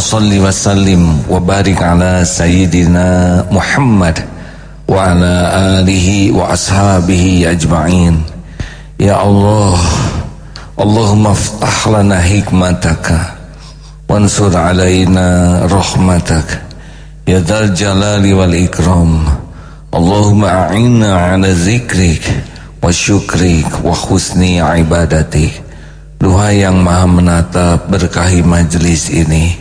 salli wa sallim wa barik ala sayyidina Muhammad wa ala alihi wa ashabihi ajma'in Ya Allah Allahumma ftah lana hikmataka wansur alaina rahmataka Ya dhal jalali wal ikram Allahumma a'inna ala zikrik wa syukrik wa husni ibadatik Duha yang maha menatap berkahi majlis ini.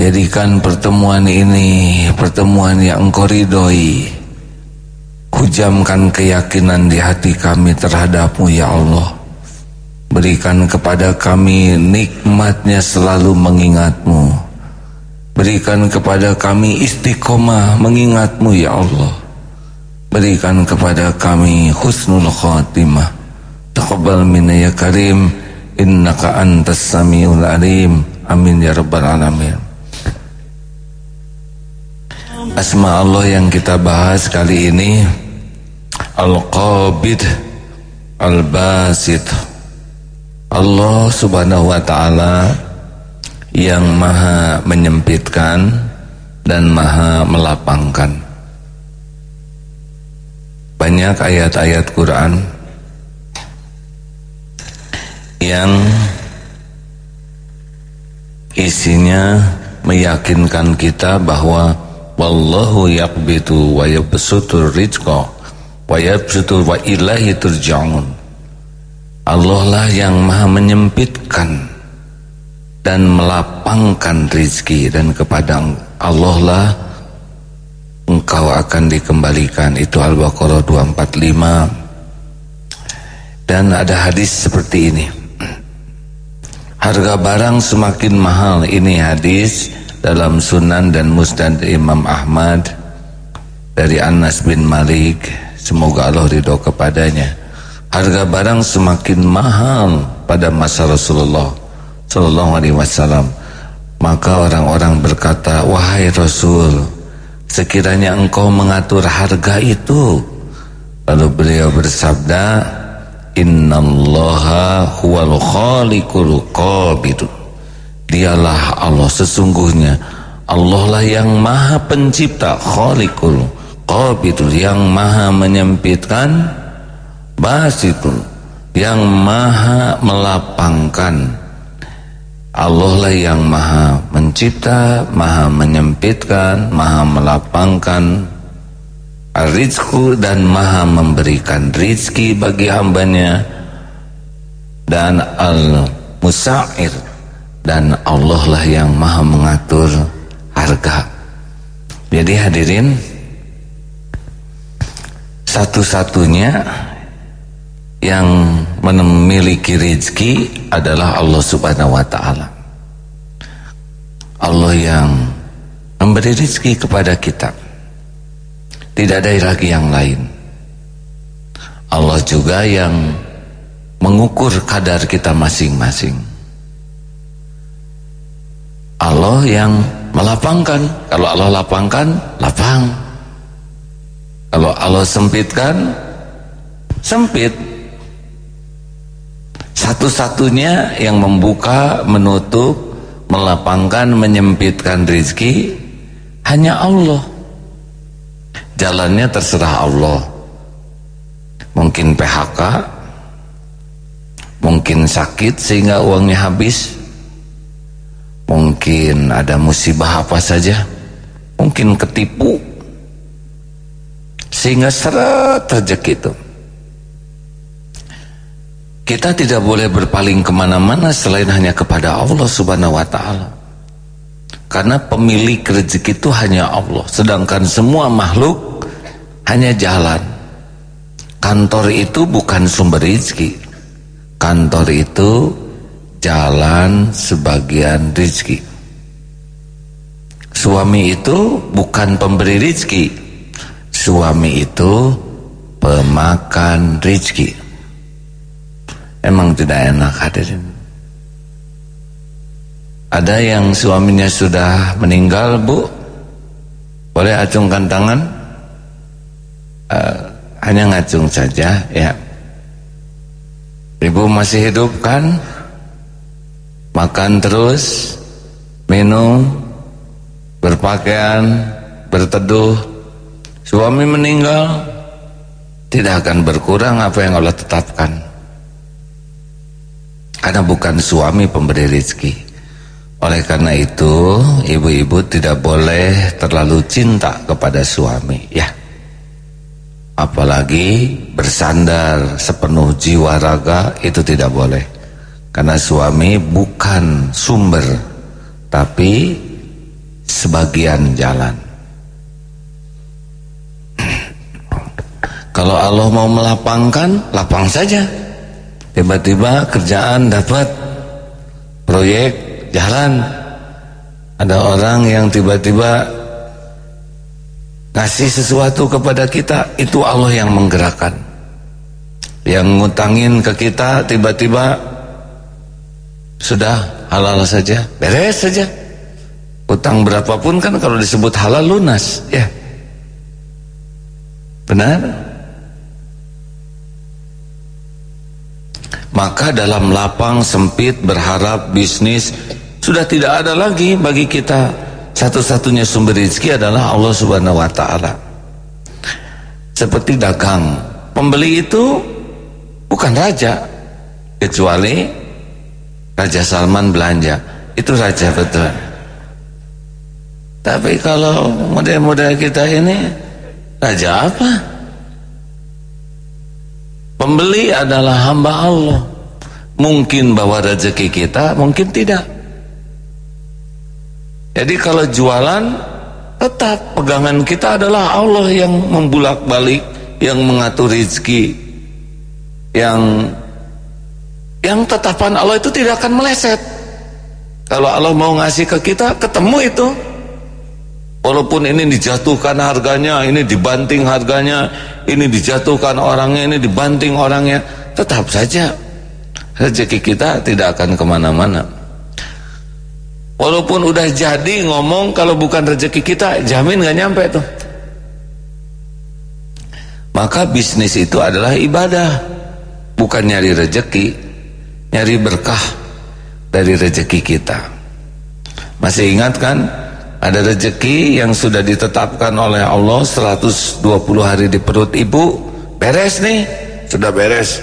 Jadikan pertemuan ini pertemuan yang engkau ridhoi. Hujamkan keyakinan di hati kami terhadapmu ya Allah. Berikan kepada kami nikmatnya selalu mengingatmu. Berikan kepada kami istiqomah mengingatmu ya Allah. Berikan kepada kami husnul khatimah Taqabbal minna ya karim. Innaka antas samiul alim. Amin ya rabbal alamin. Asma Allah yang kita bahas kali ini. Al-Qabid Al-Basit. Allah subhanahu wa ta'ala Yang maha menyempitkan Dan maha melapangkan. Banyak ayat-ayat Quran yang isinya meyakinkan kita bahwa wallahu yaqbitu wa yabsutur rizqa wa yabsutu wa ilahi turja'un. Allah lah yang maha menyempitkan dan melapangkan rizki dan kepada Allah lah engkau akan dikembalikan. Itu Al-Baqarah 245 dan ada hadis seperti ini Harga barang semakin mahal. Ini hadis dalam Sunan dan Musnad Imam Ahmad Dari Anas bin Malik. Semoga Allah ridho kepadanya. Harga barang semakin mahal pada masa Rasulullah Sallallahu Alaihi Wasallam. Maka orang-orang berkata Wahai Rasul Sekiranya engkau mengatur harga itu. Lalu beliau bersabda Innallaha huwal khaliqul qabid. Dialah Allah sesungguhnya. Allah lah yang maha pencipta khaliqul qabidul yang maha menyempitkan basitul yang maha melapangkan. Allah lah yang maha mencipta, maha menyempitkan, maha melapangkan Rizku dan maha memberikan rizki bagi hambanya dan al-musa'ir dan Allah lah yang maha mengatur harga. Jadi hadirin satu-satunya yang memiliki rizki adalah Allah subhanahu wa ta'ala. Allah yang memberi rizki kepada kita tidak ada lagi yang lain. Allah juga yang mengukur kadar kita masing-masing. Allah yang melapangkan. Kalau Allah lapangkan, lapang. Kalau Allah sempitkan, sempit. Satu-satunya yang membuka, menutup, melapangkan, menyempitkan rizki hanya Allah jalannya terserah Allah. Mungkin PHK mungkin sakit sehingga uangnya habis. Mungkin ada musibah apa saja. Mungkin ketipu. Sehingga seret rezeki itu. Kita tidak boleh berpaling ke mana-mana selain hanya kepada Allah subhanahu wa ta'ala karena pemilik rezeki itu hanya Allah. Sedangkan semua makhluk hanya jalan. Kantor itu bukan sumber rezeki. Kantor itu jalan sebagian rezeki. Suami itu bukan pemberi rizki. Suami itu pemakan rizki. Emang tidak enak hadirin. Ada yang suaminya sudah meninggal bu? Boleh acungkan tangan? Uh, Hanya ngacung saja ya. Ibu masih hidup kan? Makan terus Minum berpakaian, berteduh, suami meninggal, tidak akan berkurang apa yang Allah tetapkan. Karena bukan suami pemberi rezeki. Oleh karena itu, ibu-ibu tidak boleh terlalu cinta kepada suami, ya. Apalagi bersandar sepenuh jiwa raga itu tidak boleh. Karena suami bukan sumber, tapi sebagian jalan. Kalau Allah mau melapangkan, lapang saja. Tiba-tiba kerjaan dapat proyek jalan. Ada orang yang tiba-tiba ngasih sesuatu kepada kita, itu Allah yang menggerakkan. Yang ngutangin ke kita tiba-tiba sudah halal saja, beres saja. Utang berapapun kan kalau disebut halal lunas, ya. Benar? Maka dalam lapang sempit berharap bisnis sudah tidak ada lagi bagi kita satu-satunya sumber rezeki adalah Allah Subhanahu wa taala. Seperti dagang, pembeli itu bukan raja kecuali Raja Salman belanja. Itu raja betul. Tapi kalau model-model kita ini raja apa? Pembeli adalah hamba Allah. Mungkin bawa rezeki kita, mungkin tidak. Jadi kalau jualan tetap pegangan kita adalah Allah yang membulak-balik, yang mengatur rezeki, yang yang tetapan Allah itu tidak akan meleset. Kalau Allah mau ngasih ke kita, ketemu itu. Walaupun ini dijatuhkan harganya, ini dibanting harganya, ini dijatuhkan orangnya, ini dibanting orangnya, tetap saja rezeki kita tidak akan ke mana-mana. Walaupun udah jadi ngomong kalau bukan rezeki kita, jamin gak nyampe tuh. Maka bisnis itu adalah ibadah, bukan nyari rezeki, nyari berkah dari rezeki kita. Masih ingat kan? Ada rezeki yang sudah ditetapkan oleh Allah 120 hari di perut ibu Beres nih Sudah beres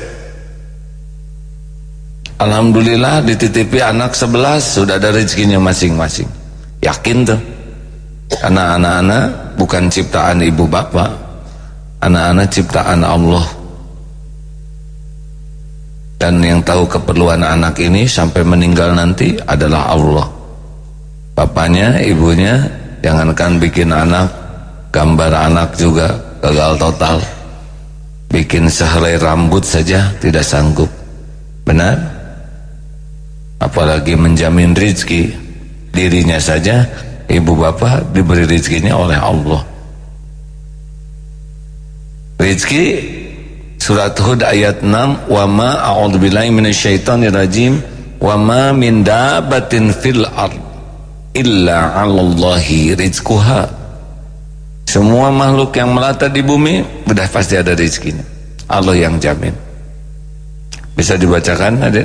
Alhamdulillah dititipi anak 11 Sudah ada rezekinya masing-masing. Yakin tuh. Karena anak-anak bukan ciptaan ibu bapak Anak-anak ciptaan Allah. Dan yang tahu keperluan anak ini Sampai meninggal nanti adalah Allah. Bapaknya, ibunya jangankan bikin anak gambar anak juga gagal total. Bikin sehelai rambut saja tidak sanggup. Benar apalagi menjamin rizki dirinya saja ibu bapak diberi rizkinya oleh Allah rizki surat Hud ayat 6 wa ma wa ma min dabatin fil ard illa 'alallahi rizquha. Semua makhluk yang melata di bumi sudah pasti ada rezekinya. Allah yang jamin. Bisa dibacakan ada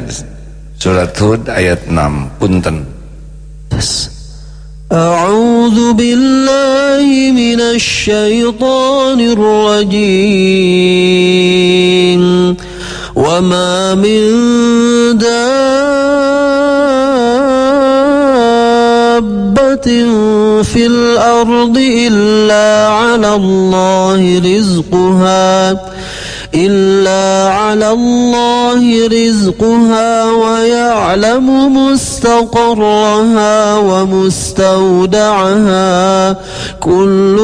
surat Hud ayat 6 punten. أعوذ بالله من الشيطان الرجيم وما من في الأرض إلا على الله رزقها إلا على الله رزقها ويعلم مستقرها ومستودعها كل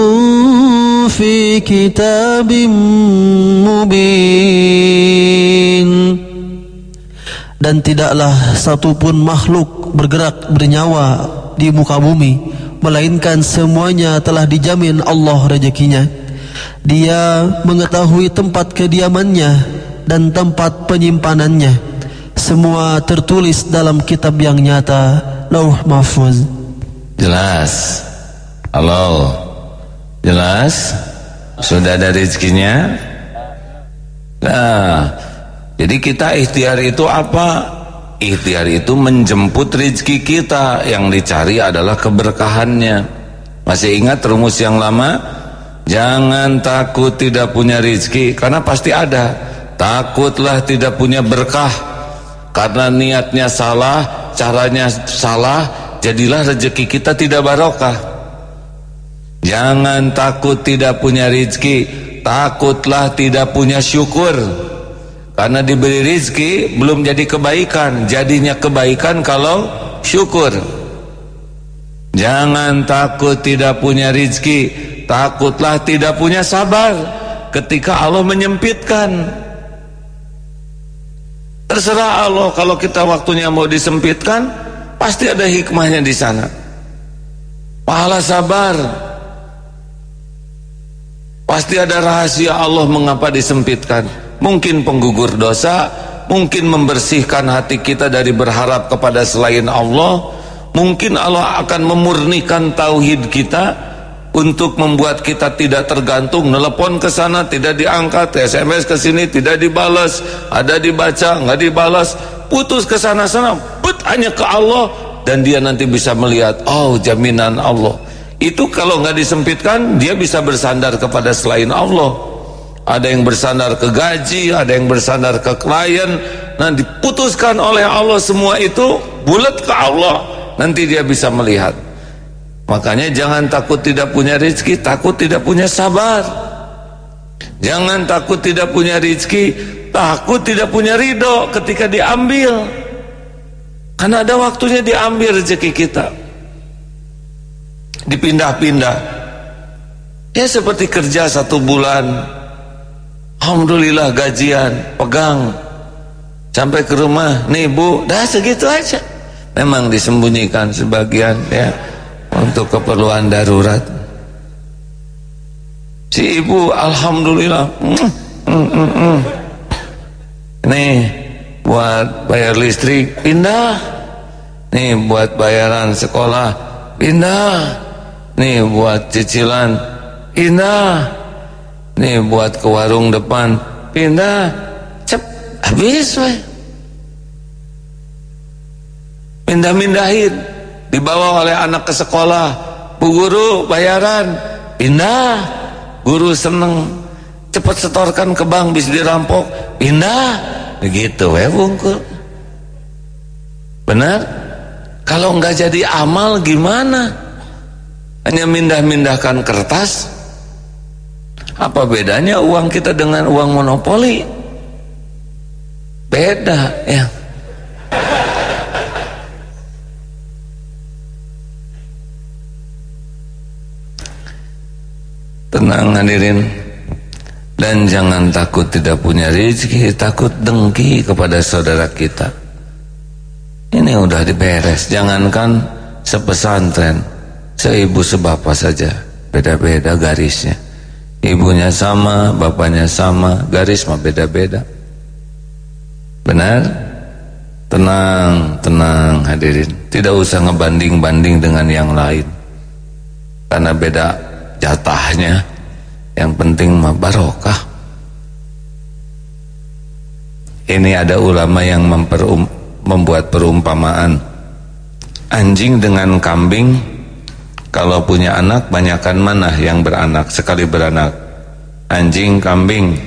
في كتاب مبين dan tidaklah satupun makhluk bergerak bernyawa di muka bumi melainkan semuanya telah dijamin Allah rezekinya. Dia mengetahui tempat kediamannya dan tempat penyimpanannya. Semua tertulis dalam kitab yang nyata, Lauh Mahfuz. Jelas. Halo. Jelas? Sudah ada rezekinya? Nah, jadi kita ikhtiar itu apa? Ikhtiar itu menjemput rezeki kita Yang dicari adalah keberkahannya Masih ingat rumus yang lama? Jangan takut tidak punya rezeki Karena pasti ada. Takutlah tidak punya berkah. Karena niatnya salah Caranya salah Jadilah rezeki kita tidak barokah. Jangan takut tidak punya rezeki Takutlah tidak punya syukur. Karena diberi rizki belum jadi kebaikan. Jadinya kebaikan kalau syukur. Jangan takut tidak punya rizki Takutlah tidak punya sabar Ketika Allah menyempitkan. Terserah Allah kalau kita waktunya mau disempitkan Pasti ada hikmahnya di sana. Pahala sabar. Pasti ada rahasia Allah mengapa disempitkan. Mungkin penggugur dosa, mungkin membersihkan hati kita dari berharap kepada selain Allah, mungkin Allah akan memurnikan tauhid kita untuk membuat kita tidak tergantung, nelpon ke sana tidak diangkat, SMS ke sini tidak dibalas, ada dibaca nggak dibalas, putus ke sana-sana, put hanya ke Allah dan dia nanti bisa melihat, oh jaminan Allah. Itu kalau nggak disempitkan, dia bisa bersandar kepada selain Allah ada yang bersandar ke gaji, ada yang bersandar ke klien. Nah, diputuskan oleh Allah semua itu bulat ke Allah. Nanti dia bisa melihat. Makanya jangan takut tidak punya rezeki, takut tidak punya sabar. Jangan takut tidak punya rezeki, takut tidak punya ridho ketika diambil. Karena ada waktunya diambil rezeki kita. Dipindah-pindah. Ya seperti kerja satu bulan, Alhamdulillah gajian pegang sampai ke rumah nih bu dah segitu aja memang disembunyikan sebagian ya untuk keperluan darurat. Si ibu Alhamdulillah. Mm, mm, mm, mm. nih buat bayar listrik pindah. Nih buat bayaran sekolah pindah. Nih buat cicilan pindah. Nih buat ke warung depan pindah. Cep habis we pindah-mindahin dibawa oleh anak ke sekolah. Bu guru bayaran. Pindah. Guru seneng. Cepat setorkan ke bank bisa dirampok. Pindah. Begitu we bungkul benar? Kalau nggak jadi amal gimana? Hanya mindah-mindahkan kertas. Apa bedanya uang kita dengan uang monopoli? Beda ya. Tenang hadirin Dan jangan takut tidak punya rezeki Takut dengki kepada saudara kita Ini udah diberes Jangankan sepesantren Seibu sebapa saja Beda-beda garisnya Ibunya sama, bapaknya sama, garis mah beda-beda. Benar? Tenang, tenang hadirin. Tidak usah ngebanding-banding dengan yang lain. Karena beda jatahnya. Yang penting mah barokah. Ini ada ulama yang memperum, membuat perumpamaan. Anjing dengan kambing kalau punya anak banyakkan mana yang beranak sekali beranak Anjing, kambing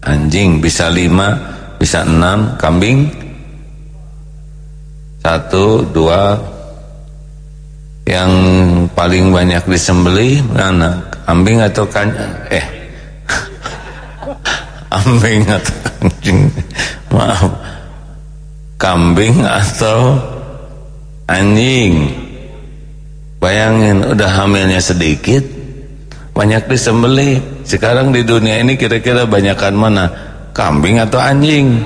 Anjing bisa lima Bisa enam Kambing Satu, dua Yang paling banyak disembeli Mana? Kambing atau kan Eh. Kambing atau anjing. Maaf. Kambing atau Anjing. Bayangin udah hamilnya sedikit Banyak disembelih Sekarang di dunia ini kira-kira banyakkan mana? Kambing atau anjing?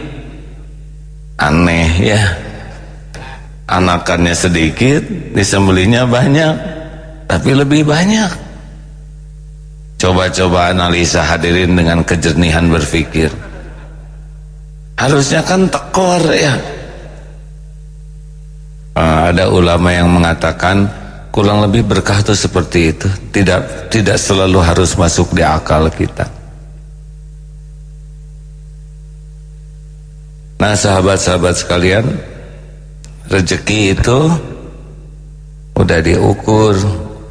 Aneh ya. Anakannya sedikit disembelinya banyak tapi lebih banyak coba-coba analisa hadirin dengan kejernihan berpikir. Harusnya kan tekor ya. Uh, ada ulama yang mengatakan kurang lebih berkah itu seperti itu. Tidak tidak selalu harus masuk di akal kita. Nah sahabat-sahabat sekalian rezeki itu udah diukur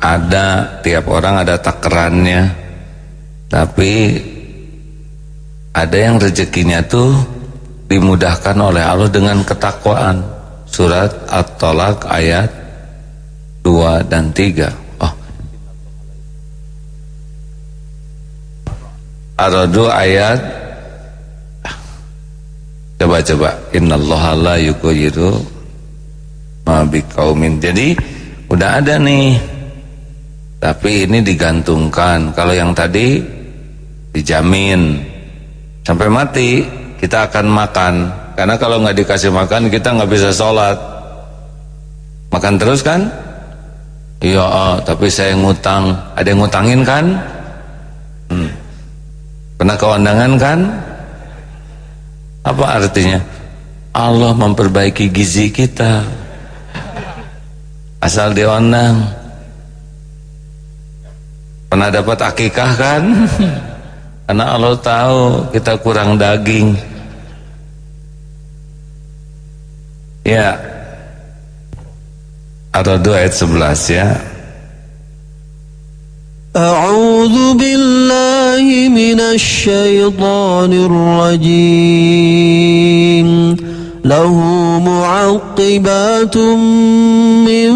ada tiap orang ada takarannya tapi ada yang rezekinya tuh dimudahkan oleh Allah dengan ketakwaan surat At-Talaq ayat 2 dan 3 oh Ar-Radu ayat coba-coba innallaha la yughayyiru biqaumin. Jadi udah ada nih. Tapi ini digantungkan. Kalau yang tadi dijamin sampai mati kita akan makan. Karena kalau nggak dikasih makan kita nggak bisa sholat. Makan terus kan? Iya, oh, tapi saya ngutang. Ada yang ngutangin kan? Hmm. Pernah keundangan kan? Apa artinya? Allah memperbaiki gizi kita asal diundang pernah dapat akikah kan Karena Allah tahu kita kurang daging. Ya. Atau dua ayat 11 ya. A'udhu billahi minas syaitanir rajim. Lahu mu'aqibatum min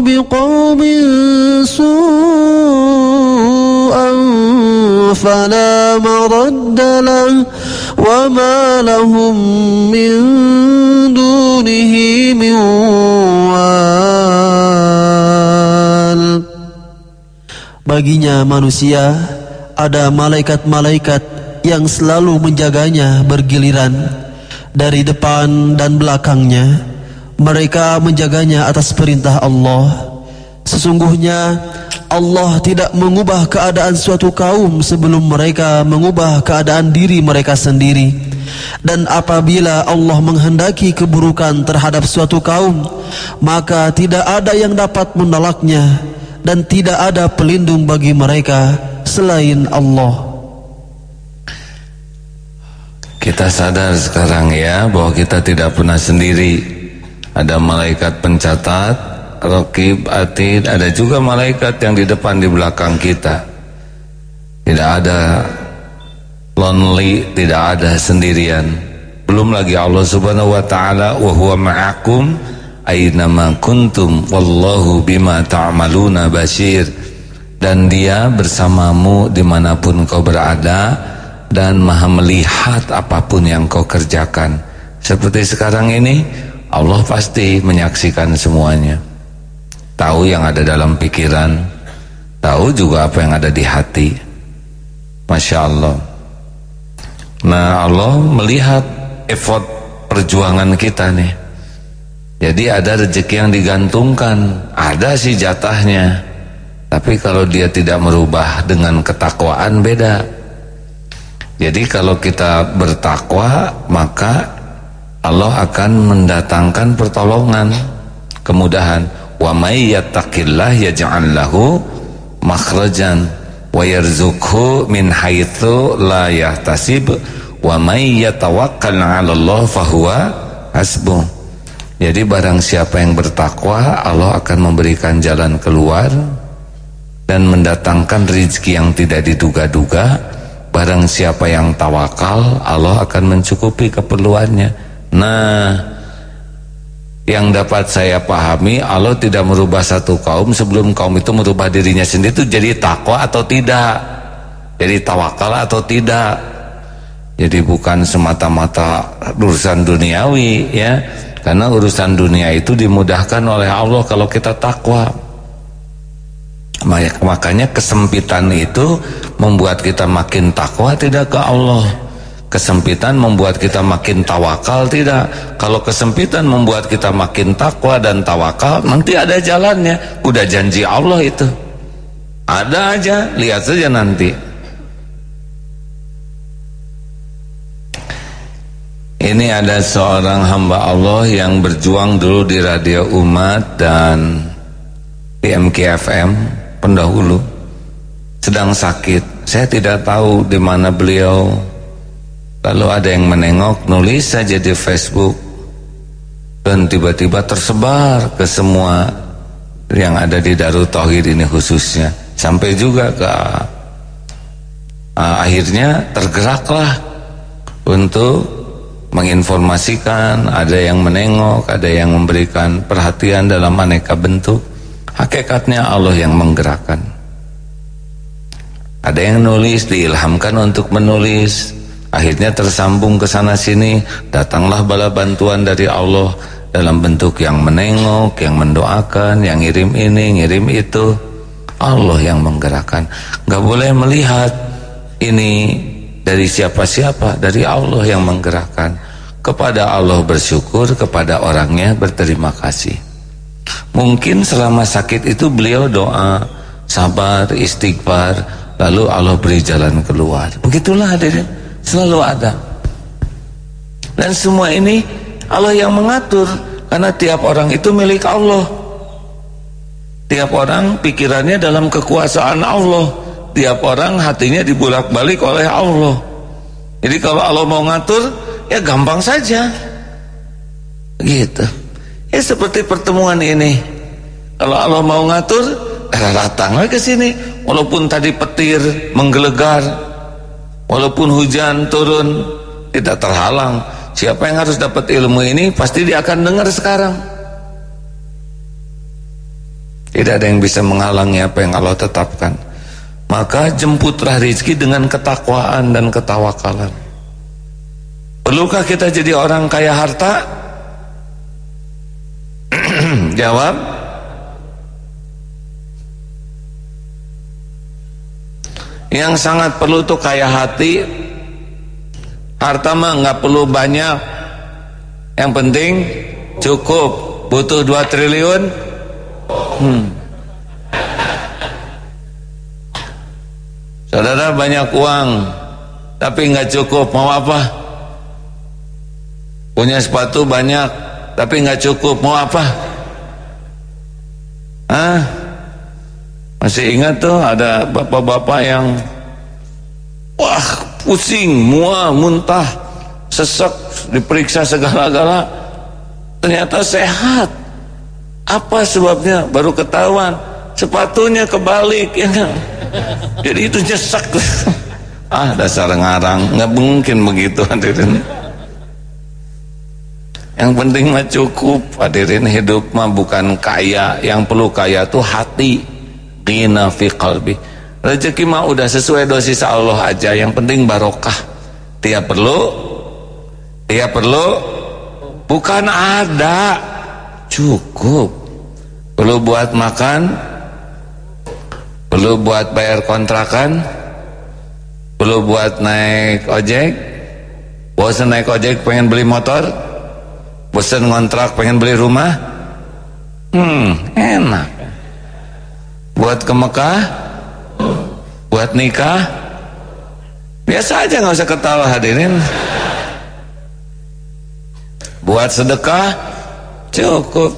بقوم سوءا فلا مرد له وما لهم من دونه من وال Baginya manusia ada malaikat-malaikat yang selalu menjaganya bergiliran dari depan dan belakangnya. Mereka menjaganya atas perintah Allah. Sesungguhnya Allah tidak mengubah keadaan suatu kaum sebelum mereka mengubah keadaan diri mereka sendiri. Dan apabila Allah menghendaki keburukan terhadap suatu kaum, maka tidak ada yang dapat menolaknya dan tidak ada pelindung bagi mereka selain Allah. Kita sadar sekarang ya bahwa kita tidak pernah sendiri. Ada malaikat pencatat, rokib, atid, ada juga malaikat yang di depan di belakang kita. Tidak ada lonely, tidak ada sendirian. Belum lagi Allah Subhanahu wa taala wa huwa ma'akum aynama kuntum wallahu bima ta'maluna basir dan dia bersamamu di mana pun kau berada dan maha melihat apa pun yang kau kerjakan seperti sekarang ini Allah pasti menyaksikan semuanya tahu yang ada dalam pikiran tahu juga apa yang ada di hati Masya Allah nah Allah melihat effort perjuangan kita nih jadi ada rezeki yang digantungkan, ada sih jatahnya. Tapi kalau dia tidak merubah dengan ketakwaan beda. Jadi kalau kita bertakwa maka Allah akan mendatangkan pertolongan, kemudahan. Wa may yattaqillah yaj'al lahu makhrajan wa yarzuqhu min haitsu la yahtasib wa may yatawakkal 'ala Allah fahuwa hasbuh. Jadi barang siapa yang bertakwa Allah akan memberikan jalan keluar dan mendatangkan rizki yang tidak diduga-duga. Barang siapa yang tawakal Allah akan mencukupi keperluannya. Nah, Yang dapat saya pahami Allah tidak merubah satu kaum sebelum kaum itu merubah dirinya sendiri. Itu jadi takwa atau tidak? Jadi tawakal atau tidak? Jadi bukan semata-mata urusan duniawi ya. Karena urusan dunia itu dimudahkan oleh Allah kalau kita takwa. Makanya kesempitan itu membuat kita makin takwa tidak ke Allah Kesempitan membuat kita makin tawakal tidak Kalau kesempitan membuat kita makin takwa dan tawakal Nanti ada jalannya Udah janji Allah itu Ada aja Lihat saja nanti Ini ada seorang hamba Allah yang berjuang dulu di Radio Umat dan di MKFM pendahulu sedang sakit. Saya tidak tahu di mana beliau. Lalu ada yang menengok, nulis saja di Facebook. Dan tiba-tiba tersebar ke semua yang ada di Darul Tauhid ini khususnya. Sampai juga ke uh, akhirnya tergeraklah untuk menginformasikan, ada yang menengok, ada yang memberikan perhatian dalam aneka bentuk. Hakikatnya Allah yang menggerakkan. Ada yang nulis, diilhamkan untuk menulis. Akhirnya tersambung ke sana sini, datanglah bala bantuan dari Allah dalam bentuk yang menengok, yang mendoakan, yang ngirim ini, ngirim itu. Allah yang menggerakkan. Gak boleh melihat ini dari siapa-siapa, dari Allah yang menggerakkan. Kepada Allah bersyukur, kepada orangnya berterima kasih. Mungkin selama sakit itu beliau doa, sabar, istighfar, lalu Allah beri jalan keluar. Begitulah hadirin, selalu ada. Dan semua ini Allah yang mengatur karena tiap orang itu milik Allah. Tiap orang pikirannya dalam kekuasaan Allah. Tiap orang hatinya dibulak-balik oleh Allah. Jadi kalau Allah mau ngatur, ya gampang saja. Gitu. Ya seperti pertemuan ini. Kalau Allah mau ngatur, eh, datanglah ke sini. Walaupun tadi petir menggelegar, walaupun hujan turun, tidak terhalang. Siapa yang harus dapat ilmu ini pasti dia akan dengar sekarang. Tidak ada yang bisa menghalangi apa yang Allah tetapkan. Maka jemputlah rezeki dengan ketakwaan dan ketawakalan. Perlukah kita jadi orang kaya harta? Jawab Yang sangat perlu tuh kaya hati. Harta mah nggak perlu banyak. Yang penting cukup. Butuh 2 triliun. Hmm. Saudara banyak uang. Tapi nggak cukup. Mau apa? Punya sepatu banyak tapi nggak cukup. Mau apa? Ah masih ingat tuh ada bapak-bapak yang wah pusing mual muntah sesek diperiksa segala-gala ternyata sehat. Apa sebabnya? Baru ketahuan sepatunya kebalik ya jadi itu nyesek ah dasar ngarang nggak mungkin begitu hadirin. Yang penting mah cukup hadirin hidup mah bukan kaya. Yang perlu kaya tuh hati ghina fi qalbi. Rezeki mah udah sesuai dosis Allah aja. Yang penting barokah. Tiap perlu tiap perlu bukan ada. Cukup. Perlu buat makan perlu buat bayar kontrakan perlu buat naik ojek. Bosan naik ojek pengen beli motor bosan ngontrak pengen beli rumah. Hmm enak buat ke Mekah? Buat nikah? Biasa aja nggak usah ketawa hadirin. Buat sedekah? Cukup.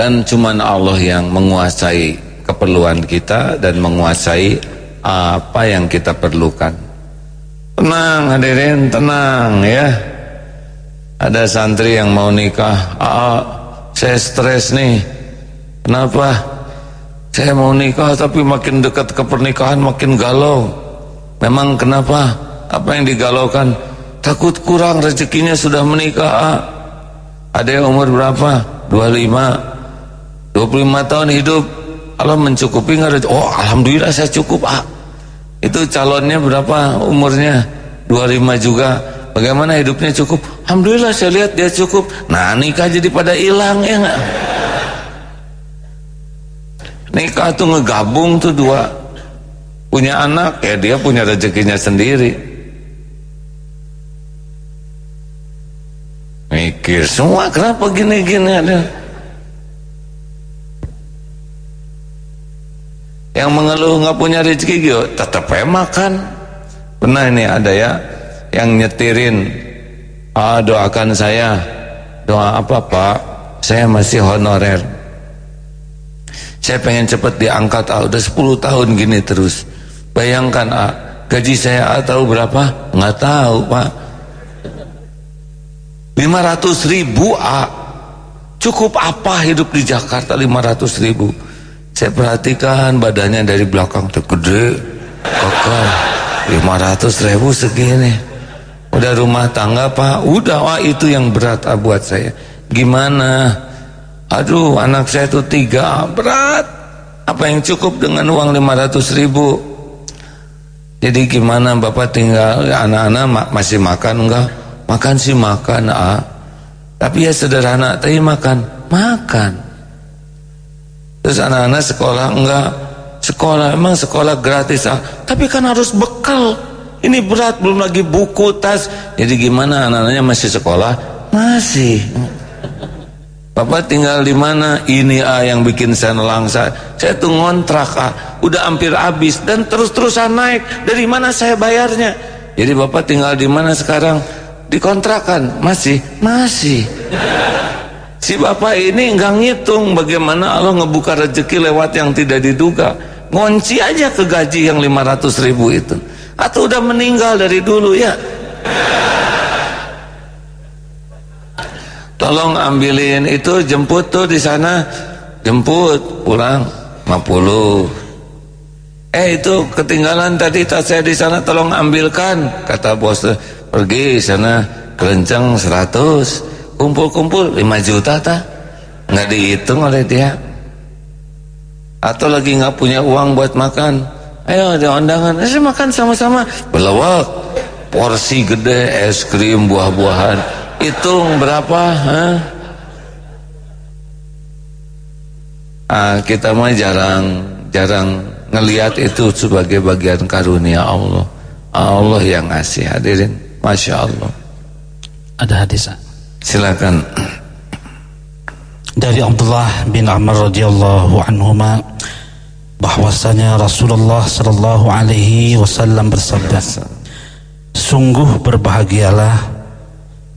Dan cuman Allah yang menguasai keperluan kita dan menguasai apa yang kita perlukan. Tenang hadirin tenang ya. Ada santri yang mau nikah. Ah, saya stres nih. Kenapa saya mau nikah tapi makin dekat ke pernikahan makin galau. Memang kenapa? Apa yang digalaukan? Takut kurang rezekinya sudah menikah ah. ada yang umur berapa? 25 25 tahun hidup. Allah mencukupi nggak oh alhamdulillah saya cukup ah itu calonnya berapa umurnya? 25 juga. Bagaimana hidupnya cukup? Alhamdulillah saya lihat dia cukup. Nah nikah jadi pada hilang ya nggak nikah tuh ngegabung tuh dua. Punya anak ya dia punya rezekinya sendiri. Mikir semua kenapa gini-gini ada? Yang mengeluh nggak punya rezeki gitu tetap ya makan. Pernah ini ada ya yang nyetirin ah doakan saya. Doa apa pak? Saya masih honorer saya pengen cepat diangkat ah, udah 10 tahun gini terus. Bayangkan ah, gaji saya ah, tahu berapa? Nggak tahu pak. 500 ribu ah, cukup apa hidup di Jakarta 500 ribu? Saya perhatikan badannya dari belakang tergede kokoh 500 ribu segini. Udah rumah tangga pak. Udah wah itu yang berat ah, buat saya. Gimana Aduh anak saya itu tiga. Berat. Apa yang cukup dengan uang 500 ribu? Jadi gimana bapak tinggal? Anak-anak masih makan enggak? Makan sih makan ah. Tapi ya sederhana Tapi makan. Makan. Terus anak-anak sekolah enggak? Sekolah emang sekolah gratis ah. Tapi kan harus bekal. Ini berat belum lagi buku tas. Jadi gimana anak-anaknya masih sekolah? Masih Bapak tinggal di mana? Ini ah yang bikin saya nelangsa. Saya tuh ngontrak ah, udah hampir habis dan terus-terusan naik. Dari mana saya bayarnya? Jadi Bapak tinggal di mana sekarang? Di kontrakan? Masih? Masih. Si Bapak ini nggak ngitung bagaimana Allah ngebuka rezeki lewat yang tidak diduga. Ngunci aja ke gaji yang 500 ribu itu. Atau udah meninggal dari dulu ya. Tolong ambilin itu jemput tuh di sana. Jemput pulang 50 eh itu ketinggalan tadi tas saya di sana tolong ambilkan kata bos. Pergi sana kerencang 100 kumpul-kumpul 5 juta ta. Nggak dihitung oleh dia. Atau lagi nggak punya uang buat makan. Ayo ada undangan. Eh makan sama-sama. Belawak porsi gede es krim buah-buahan hitung berapa huh? ah, kita mah jarang jarang ngelihat itu sebagai bagian karunia Allah. Allah yang ngasih hadirin. Masya Allah. Ada hadis silakan. Dari Abdullah bin Amr radhiyallahu anhuma bahwasanya Rasulullah sallallahu alaihi wasallam bersabda. Sungguh berbahagialah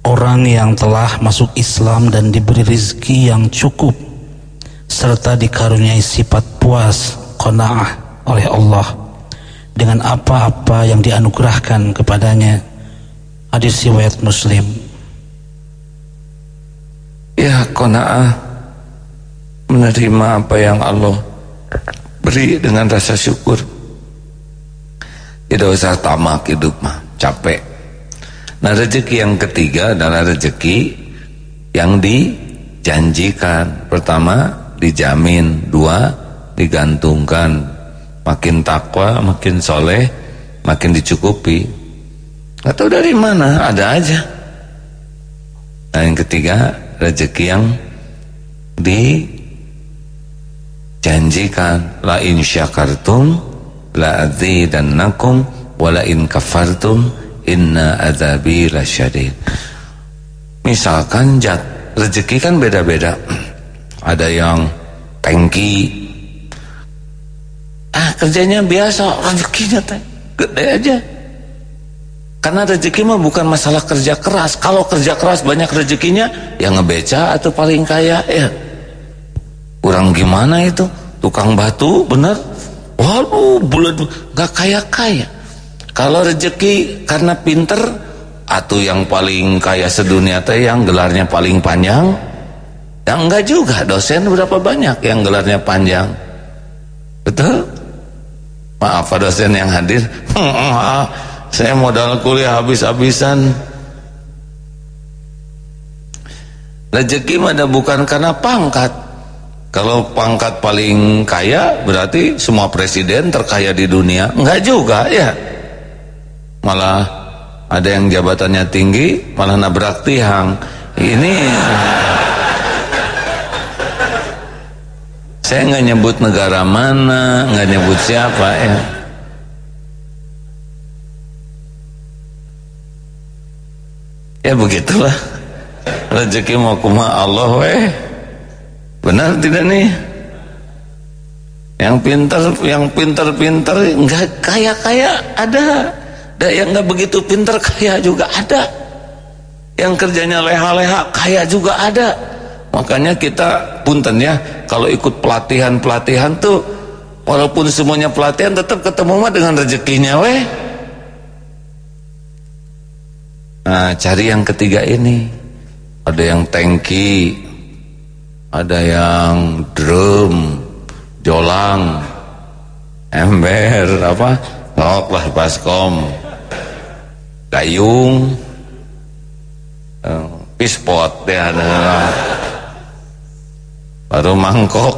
orang yang telah masuk Islam dan diberi rizki yang cukup serta dikaruniai sifat puas qanaah oleh Allah dengan apa-apa yang dianugerahkan kepadanya. Hadis riwayat Muslim. Ya qanaah menerima apa yang Allah beri dengan rasa syukur. Tidak usah tamak hidup mah capek Nah rezeki yang ketiga adalah rezeki yang dijanjikan. Pertama dijamin, dua digantungkan. Makin takwa, makin soleh, makin dicukupi. Atau dari mana? Ada aja. Nah yang ketiga rezeki yang dijanjikan. La in syakartum la azidannakum wa la in kafartum inna adzabi lasyadid misalkan jat rezeki kan beda-beda. Ada yang tangki. Ah kerjanya biasa rezekinya teh gede aja. Karena rezeki mah bukan masalah kerja keras. Kalau kerja keras banyak rezekinya ya ngebeca atau paling kaya ya. Kurang gimana itu? Tukang batu bener? Waduh bulat gak kaya-kaya kalau rezeki karena pinter atau yang paling kaya sedunia teh yang gelarnya paling panjang, ya enggak juga. Dosen berapa banyak yang gelarnya panjang? Betul? Maaf dosen yang hadir. Saya modal kuliah habis-habisan. rezeki mana bukan karena pangkat kalau pangkat paling kaya berarti semua presiden terkaya di dunia enggak juga ya malah ada yang jabatannya tinggi malah nabrak tiang ini saya nggak nyebut negara mana nggak nyebut siapa ya. Ya begitulah. Rezeki mau kuma Allah weh. Benar tidak nih? Yang pintar yang pintar-pintar enggak kaya-kaya ada dan yang enggak begitu pintar kaya juga ada. Yang kerjanya leha-leha kaya juga ada. Makanya kita punten ya kalau ikut pelatihan-pelatihan tuh walaupun semuanya pelatihan tetap ketemu mah dengan rezekinya weh. Nah cari yang ketiga ini. Ada yang tangki ada yang drum jolang ember apa? Ngok lah baskom gayung uh, pispot ya baru mangkok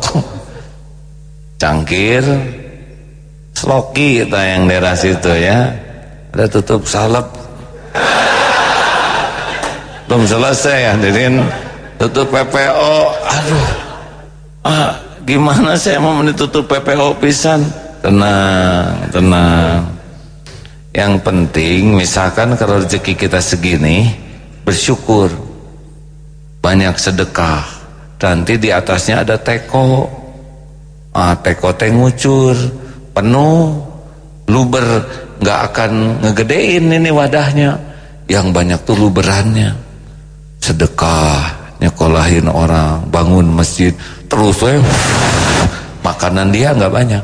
cangkir sloki kita yang daerah situ ya. Ada tutup salep. Belum selesai ya hadirin tutup PPO aduh ah, gimana saya mau menutup PPO pisan? Tenang tenang yang penting misalkan kalau rezeki kita segini bersyukur. Banyak sedekah. Nanti di atasnya ada teko. Ah, teko teh ngucur penuh. Luber nggak akan ngegedein ini wadahnya. Yang banyak tuh luberannya. Sedekah nyekolahin orang bangun masjid terus eh, makanan dia nggak banyak.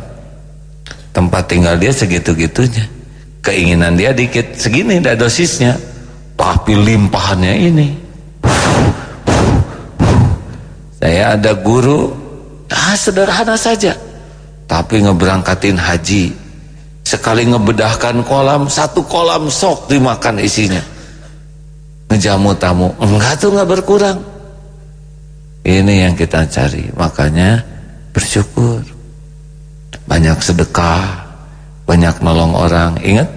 Tempat tinggal dia segitu-gitunya keinginan dia dikit segini dah dosisnya. Tapi limpahannya ini. Saya ada guru. Ah sederhana saja. Tapi ngeberangkatin haji. Sekali ngebedahkan kolam satu kolam sok dimakan isinya. Ngejamu tamu. Enggak tuh nggak berkurang. Ini yang kita cari. Makanya bersyukur. Banyak sedekah, banyak nolong orang. Ingat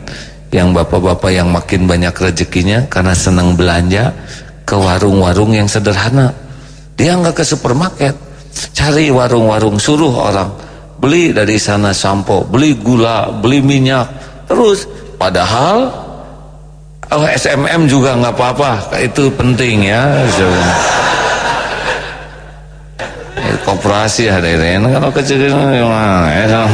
yang bapak-bapak yang makin banyak rezekinya karena senang belanja ke warung-warung yang sederhana. Dia nggak ke supermarket. Cari warung-warung, suruh orang beli dari sana sampo, beli gula, beli minyak. Terus padahal oh, SMM juga nggak apa-apa. Itu penting ya. So, koperasi hadirin kalau kecil gimana ya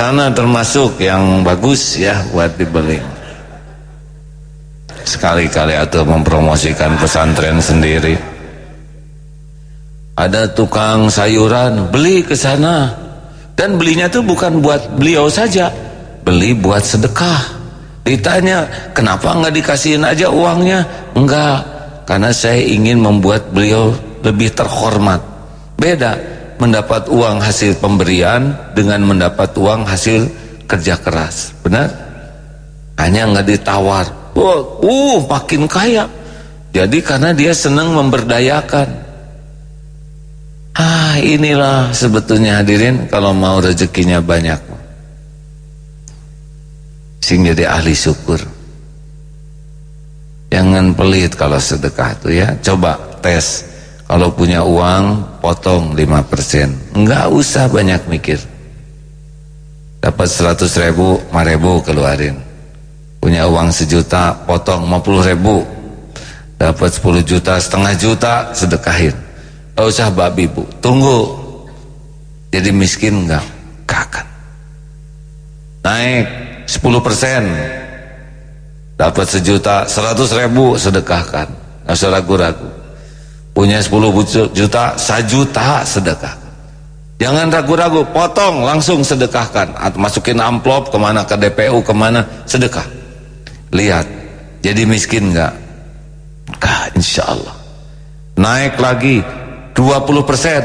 sana termasuk yang bagus ya buat dibeli. Sekali-kali atau mempromosikan pesantren sendiri. Ada tukang sayuran beli ke sana. Dan belinya tuh bukan buat beliau saja beli buat sedekah. Ditanya kenapa nggak dikasihin aja uangnya? Enggak karena saya ingin membuat beliau lebih terhormat. Beda mendapat uang hasil pemberian dengan mendapat uang hasil kerja keras. Benar? Hanya nggak ditawar. Oh, uh, makin kaya. Jadi karena dia senang memberdayakan. Ah, inilah sebetulnya hadirin kalau mau rezekinya banyak. Sing jadi ahli syukur. Jangan pelit kalau sedekah itu ya. Coba tes kalau punya uang potong 5% Enggak usah banyak mikir. Dapat 100 ribu 5 ribu keluarin. Punya uang sejuta potong 50 ribu. Dapat 10 juta setengah juta sedekahin. Enggak usah babi bu. Tunggu. Jadi miskin enggak Kakan Naik 10% Dapat sejuta 100 ribu sedekahkan. Enggak usah ragu-ragu punya 10 juta sajuta sedekah. Jangan ragu-ragu potong langsung sedekahkan. Atau masukin amplop ke mana ke DPU ke mana sedekah. Lihat jadi miskin enggak enggak insya Allah. Naik lagi 20 persen.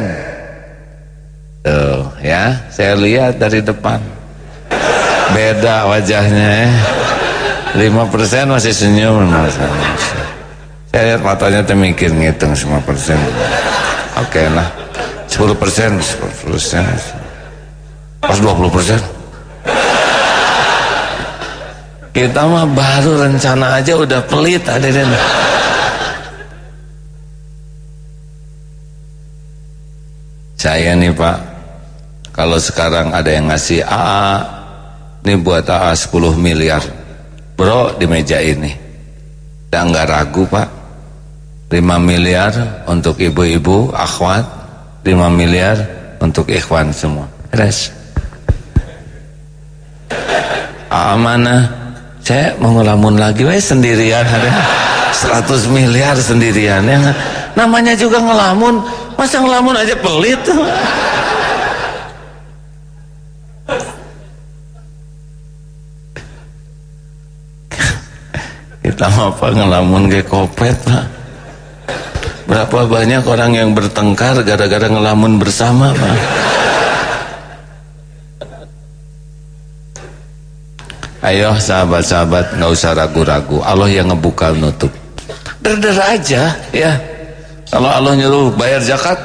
Tuh ya saya lihat dari depan. Beda wajahnya ya. 5 persen masih senyum saya lihat matanya tuh mikir ngitung semua persen. Oke okay lah. 10 persen 10 persen. Pas 20 persen. Kita mah baru rencana aja udah pelit hadirin saya nih pak kalau sekarang ada yang ngasih AA ini buat AA 10 miliar. Bro di meja ini. Dan nggak ragu pak 5 miliar untuk ibu-ibu akhwat. 5 miliar untuk ikhwan semua. Res. AA mana saya mau ngelamun lagi weh sendirian. Ada 100 miliar sendirian ya namanya juga ngelamun. Masa ngelamun aja pelit? Kita apa ngelamun ke kopet pak berapa banyak orang yang bertengkar gara-gara ngelamun bersama pak? Ayo sahabat-sahabat nggak usah ragu-ragu. Allah yang ngebuka nutup. Der aja ya. Kalau Allah nyuruh bayar zakat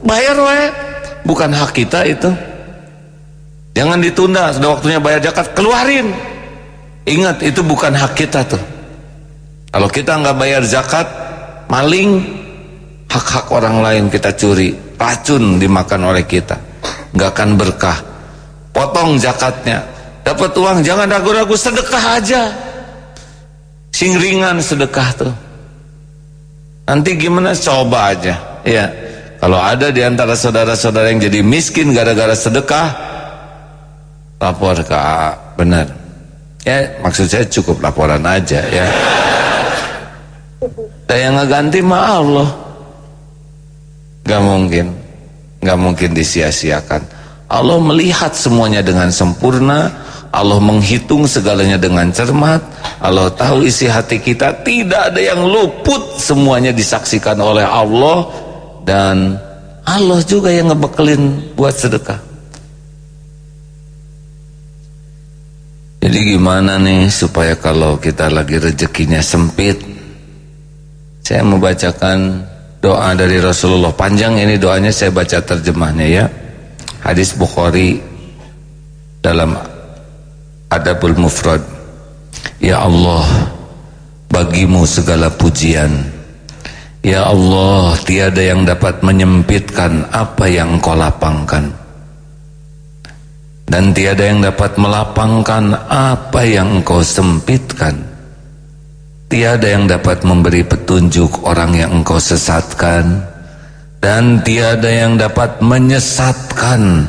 bayar wae. Bukan hak kita itu. Jangan ditunda sudah waktunya bayar zakat keluarin. Ingat itu bukan hak kita tuh. Kalau kita nggak bayar zakat maling hak-hak orang lain kita curi racun dimakan oleh kita nggak akan berkah potong zakatnya dapat uang jangan ragu-ragu sedekah aja sing ringan sedekah tuh Nanti gimana coba aja. Ya. Kalau ada di antara saudara-saudara yang jadi miskin gara-gara sedekah, lapor ke AA. Benar. Ya, maksud saya cukup laporan aja ya. Dan yang ngeganti mah Allah. Gak mungkin. Gak mungkin disia-siakan. Allah melihat semuanya dengan sempurna Allah menghitung segalanya dengan cermat Allah tahu isi hati kita tidak ada yang luput semuanya disaksikan oleh Allah dan Allah juga yang ngebekelin buat sedekah jadi gimana nih supaya kalau kita lagi rezekinya sempit saya membacakan doa dari Rasulullah. Panjang ini doanya saya baca terjemahnya ya. Hadis Bukhari dalam Adabul Mufrad. Ya Allah Bagimu segala pujian. Ya Allah Tiada yang dapat menyempitkan Apa yang kau lapangkan. Dan tiada yang dapat melapangkan Apa yang kau sempitkan Tiada yang dapat memberi petunjuk Orang yang engkau sesatkan Dan tiada yang dapat menyesatkan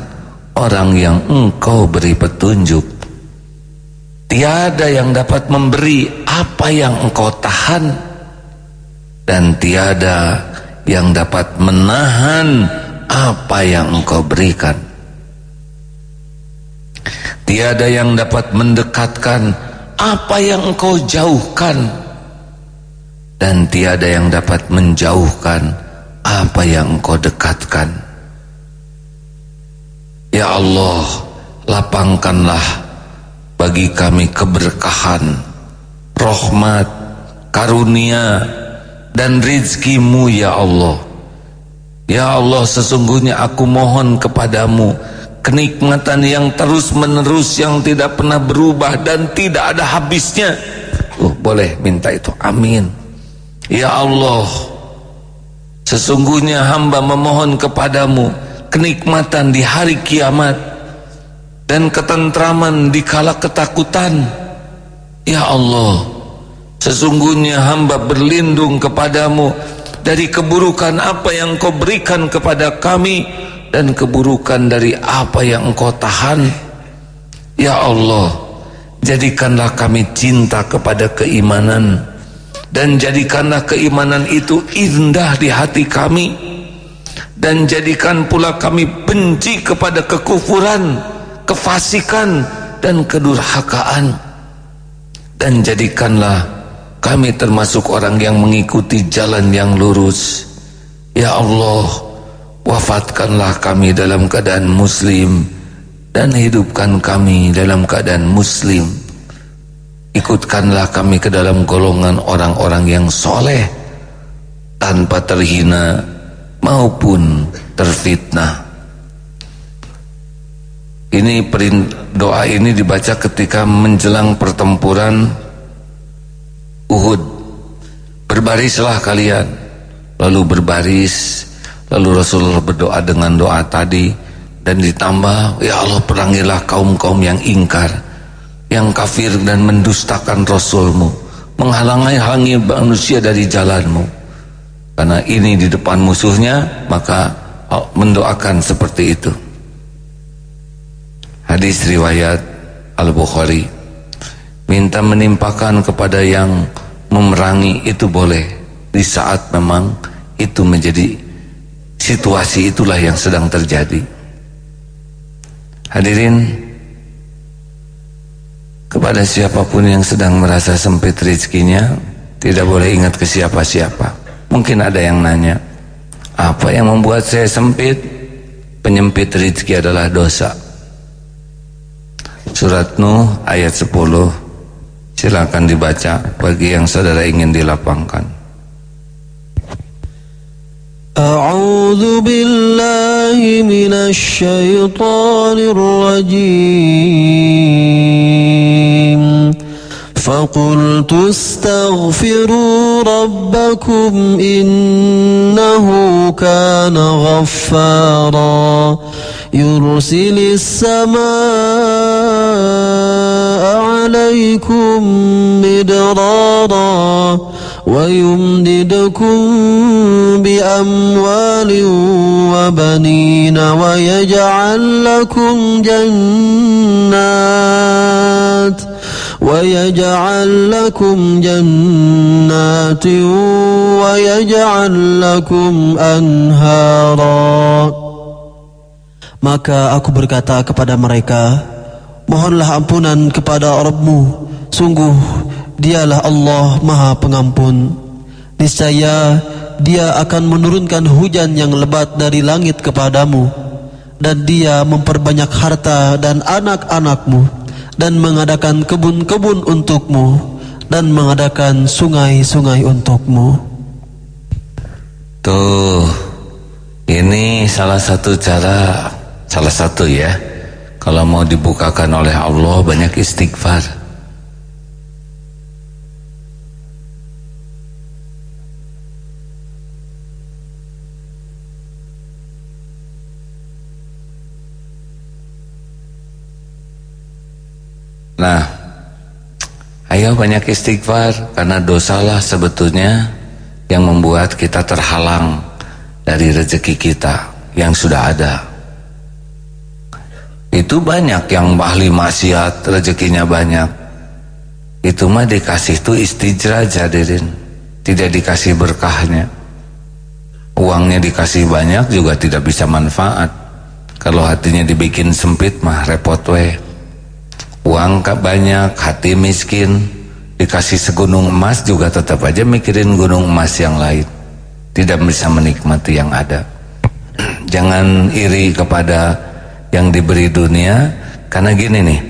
Orang yang engkau beri petunjuk. Tiada yang dapat memberi apa yang engkau tahan Dan tiada yang dapat menahan apa yang engkau berikan. Tiada yang dapat mendekatkan apa yang engkau jauhkan Dan tiada yang dapat menjauhkan apa yang engkau dekatkan Ya Allah lapangkanlah bagi kami keberkahan, rahmat, karunia dan rizkimu ya Allah. Ya Allah sesungguhnya aku mohon kepadamu kenikmatan yang terus menerus yang tidak pernah berubah dan tidak ada habisnya. Oh, boleh minta itu. Amin. Ya Allah sesungguhnya hamba memohon kepadamu kenikmatan di hari kiamat dan ketentraman di kala ketakutan. Ya Allah sesungguhnya hamba berlindung kepadamu dari keburukan apa yang kau berikan kepada kami dan keburukan dari apa yang engkau tahan. Ya Allah jadikanlah kami cinta kepada keimanan dan jadikanlah keimanan itu indah di hati kami. Dan jadikan pula kami benci kepada kekufuran kefasikan dan kedurhakaan. Dan jadikanlah kami termasuk orang yang mengikuti jalan yang lurus. Ya Allah wafatkanlah kami dalam keadaan muslim dan hidupkan kami dalam keadaan muslim ikutkanlah kami ke dalam golongan orang-orang yang soleh tanpa terhina maupun terfitnah. Ini doa ini dibaca ketika menjelang pertempuran Uhud. Berbarislah kalian. Lalu berbaris lalu Rasulullah berdoa dengan doa tadi dan ditambah ya Allah perangilah kaum-kaum yang ingkar yang kafir dan mendustakan Rasulmu menghalangi-halangi manusia dari jalanmu. Karena ini di depan musuhnya maka mendoakan seperti itu. Hadis riwayat Al-Bukhari. Minta menimpakan kepada yang memerangi itu boleh. Di saat memang itu menjadi situasi itulah yang sedang terjadi. Hadirin kepada siapa pun yang sedang merasa sempit rezekinya tidak boleh ingat ke siapa-siapa. Mungkin ada yang nanya apa yang membuat saya sempit? Penyempit rezeki adalah dosa. Surat Nuh ayat 10 Silakan dibaca bagi yang saudara ingin dilapangkan A'udzu billahi minasy syaithanir rajim فقلت استغفروا ربكم إنه كان غفارا. يرسل السماء عليكم مدرارا. ويمددكم بأموال وبنين ويجعل لكم جنات ويجعل لكم جنات ويجعل لكم أنهارا Maka aku berkata kepada mereka, Mohonlah ampunan kepada Rabbmu, sungguh dialah Allah maha pengampun. Niscaya dia akan menurunkan hujan yang lebat dari langit kepadamu, dan dia memperbanyak harta dan anak-anakmu, dan mengadakan kebun-kebun untukmu, dan mengadakan sungai-sungai untukmu. Tuh, ini salah satu cara Salah satu ya Kalau mau dibukakan oleh Allah Banyak istighfar Nah Ayo banyak istighfar Karena dosalah sebetulnya Yang membuat kita terhalang Dari rezeki kita Yang sudah ada. Itu banyak yang ahli maksiat rezekinya banyak. Itu mah dikasih tuh istijraj hadirin tidak dikasih berkahnya. Uangnya dikasih banyak juga tidak bisa manfaat. Kalau hatinya dibikin sempit mah repot weh uang banyak hati miskin. Dikasih segunung emas juga tetap aja mikirin gunung emas yang lain. Tidak bisa menikmati yang ada. Jangan iri kepada yang diberi dunia. Karena gini nih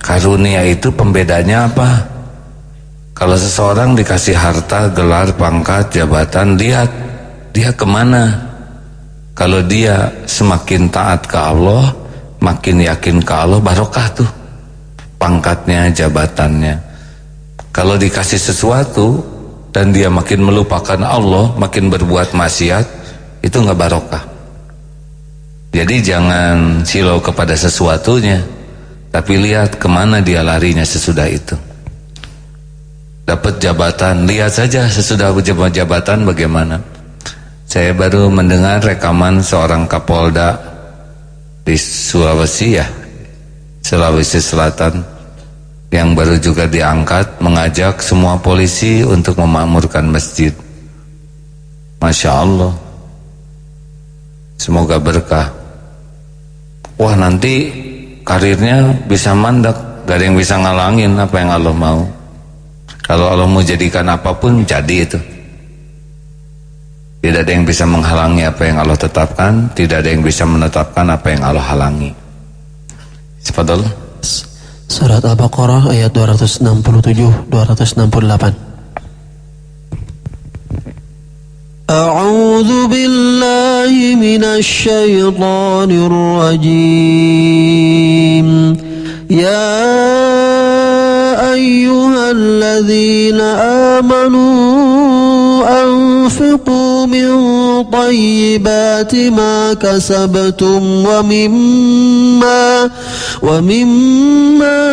karunia itu pembedanya apa? Kalau seseorang dikasih harta gelar pangkat jabatan lihat dia ke mana? Kalau dia semakin taat ke Allah makin yakin ke Allah barokah tuh pangkatnya jabatannya. Kalau dikasih sesuatu dan dia makin melupakan Allah makin berbuat maksiat itu nggak barokah. Jadi jangan silau kepada sesuatunya Tapi lihat ke mana dia larinya sesudah itu. Dapat jabatan Lihat saja sesudah jabatan bagaimana. Saya baru mendengar rekaman seorang kapolda Di Sulawesi ya Sulawesi Selatan Yang baru juga diangkat Mengajak semua polisi untuk memakmurkan masjid. Masya Allah. Semoga berkah. Wah nanti karirnya bisa mandek. Gak ada yang bisa ngalangin apa yang Allah mau. Kalau Allah mau jadikan apa pun jadi itu. Tidak ada yang bisa menghalangi apa yang Allah tetapkan. Tidak ada yang bisa menetapkan apa yang Allah halangi. Sifadul Surat Al-Baqarah ayat 267 268 أعوذ بالله من الشيطان الرجيم يا أيها الذين آمنوا أنفقوا من طيبات ما كسبتم ومما ومما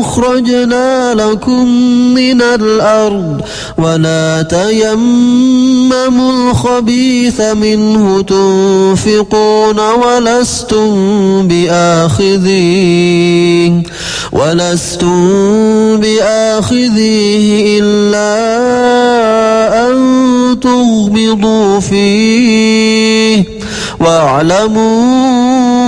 أخرجنا لكم من الأرض ولا تيمموا الخبيث منه تنفقون ولستم بآخذيه ولستم بآخذيه إلا أن تغمضوا فيه واعلموا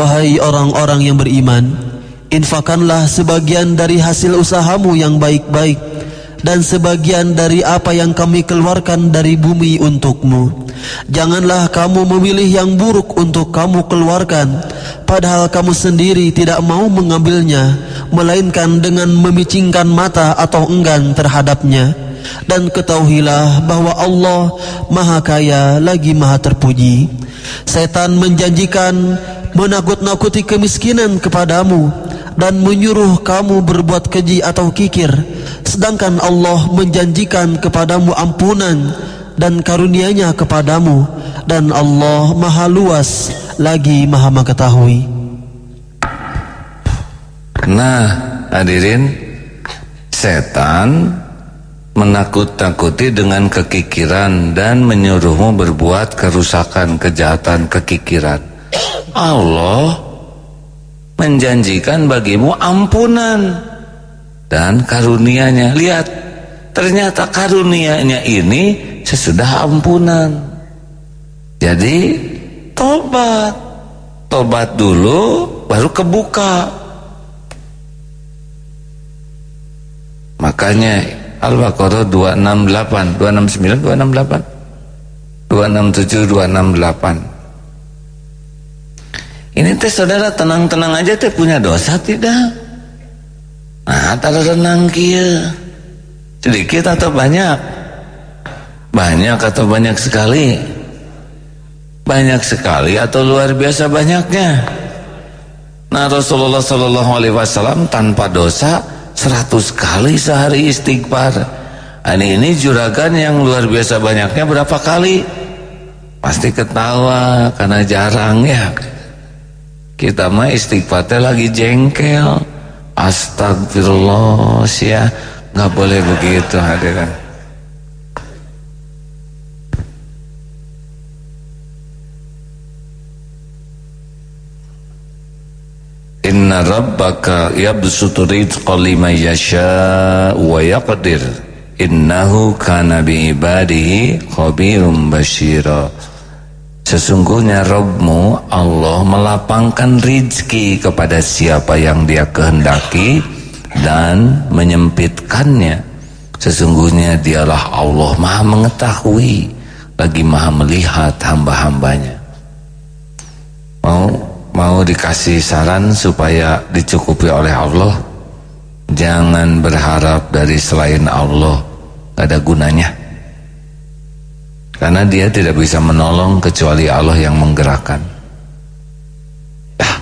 Wahai orang-orang yang beriman, infakanlah sebagian dari hasil usahamu yang baik-baik dan sebagian dari apa yang kami keluarkan dari bumi untukmu. Janganlah kamu memilih yang buruk untuk kamu keluarkan, padahal kamu sendiri tidak mau mengambilnya, melainkan dengan memicingkan mata atau enggan terhadapnya. Dan ketahuilah bahwa Allah Maha Kaya lagi Maha Terpuji. Setan menjanjikan menakut-nakuti kemiskinan kepadamu dan menyuruh kamu berbuat keji atau kikir sedangkan Allah menjanjikan kepadamu ampunan dan karunia-Nya kepadamu dan Allah Maha luas lagi Maha mengetahui. Nah, hadirin setan menakut-takuti dengan kekikiran dan menyuruhmu berbuat kerusakan, kejahatan, kekikiran. Allah menjanjikan bagimu ampunan dan karunianya. Lihat, ternyata karunianya ini sesudah ampunan. Jadi tobat, tobat dulu baru kebuka. Makanya Al-Baqarah 268, 269, 268, 267, 268. Ini teh saudara tenang-tenang aja teh punya dosa tidak? Nah, tara renang kia. Sedikit atau banyak? Banyak atau banyak sekali? Banyak sekali atau luar biasa banyaknya? Nah Rasulullah Shallallahu Alaihi Wasallam tanpa dosa seratus kali sehari istighfar. Ini ini juragan yang luar biasa banyaknya berapa kali? Pasti ketawa karena jarang ya. Kita mah istighfarnya lagi jengkel. Astagfirullah ya, nggak boleh begitu hadirin. Inna rabbaka yabsutu rizqa liman yasha wa yaqdir. Innahu kana bi ibadihi khabirum basyira. Sesungguhnya Robmu Allah melapangkan rizki kepada siapa yang dia kehendaki dan menyempitkannya. Sesungguhnya dialah Allah maha mengetahui lagi maha melihat hamba-hambanya. Mau mau dikasih saran supaya dicukupi oleh Allah. Jangan berharap dari selain Allah ada gunanya. Karena dia tidak bisa menolong kecuali Allah yang menggerakkan. Ah.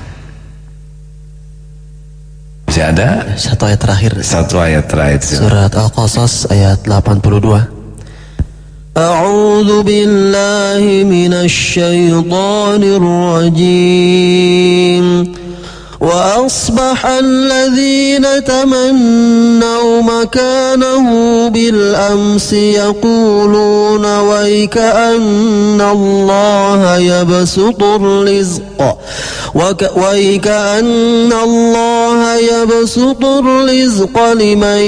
Masih ada? Satu ayat terakhir. Satu ayat terakhir. Surat Al-Qasas ayat 82. أعوذ بالله من الشيطان الرجيم وأصبح الذين تمنوا مكانه بالأمس يقولون ويك أن الله يبسط الرزق. ويك أن الله يبسط الرزق لمن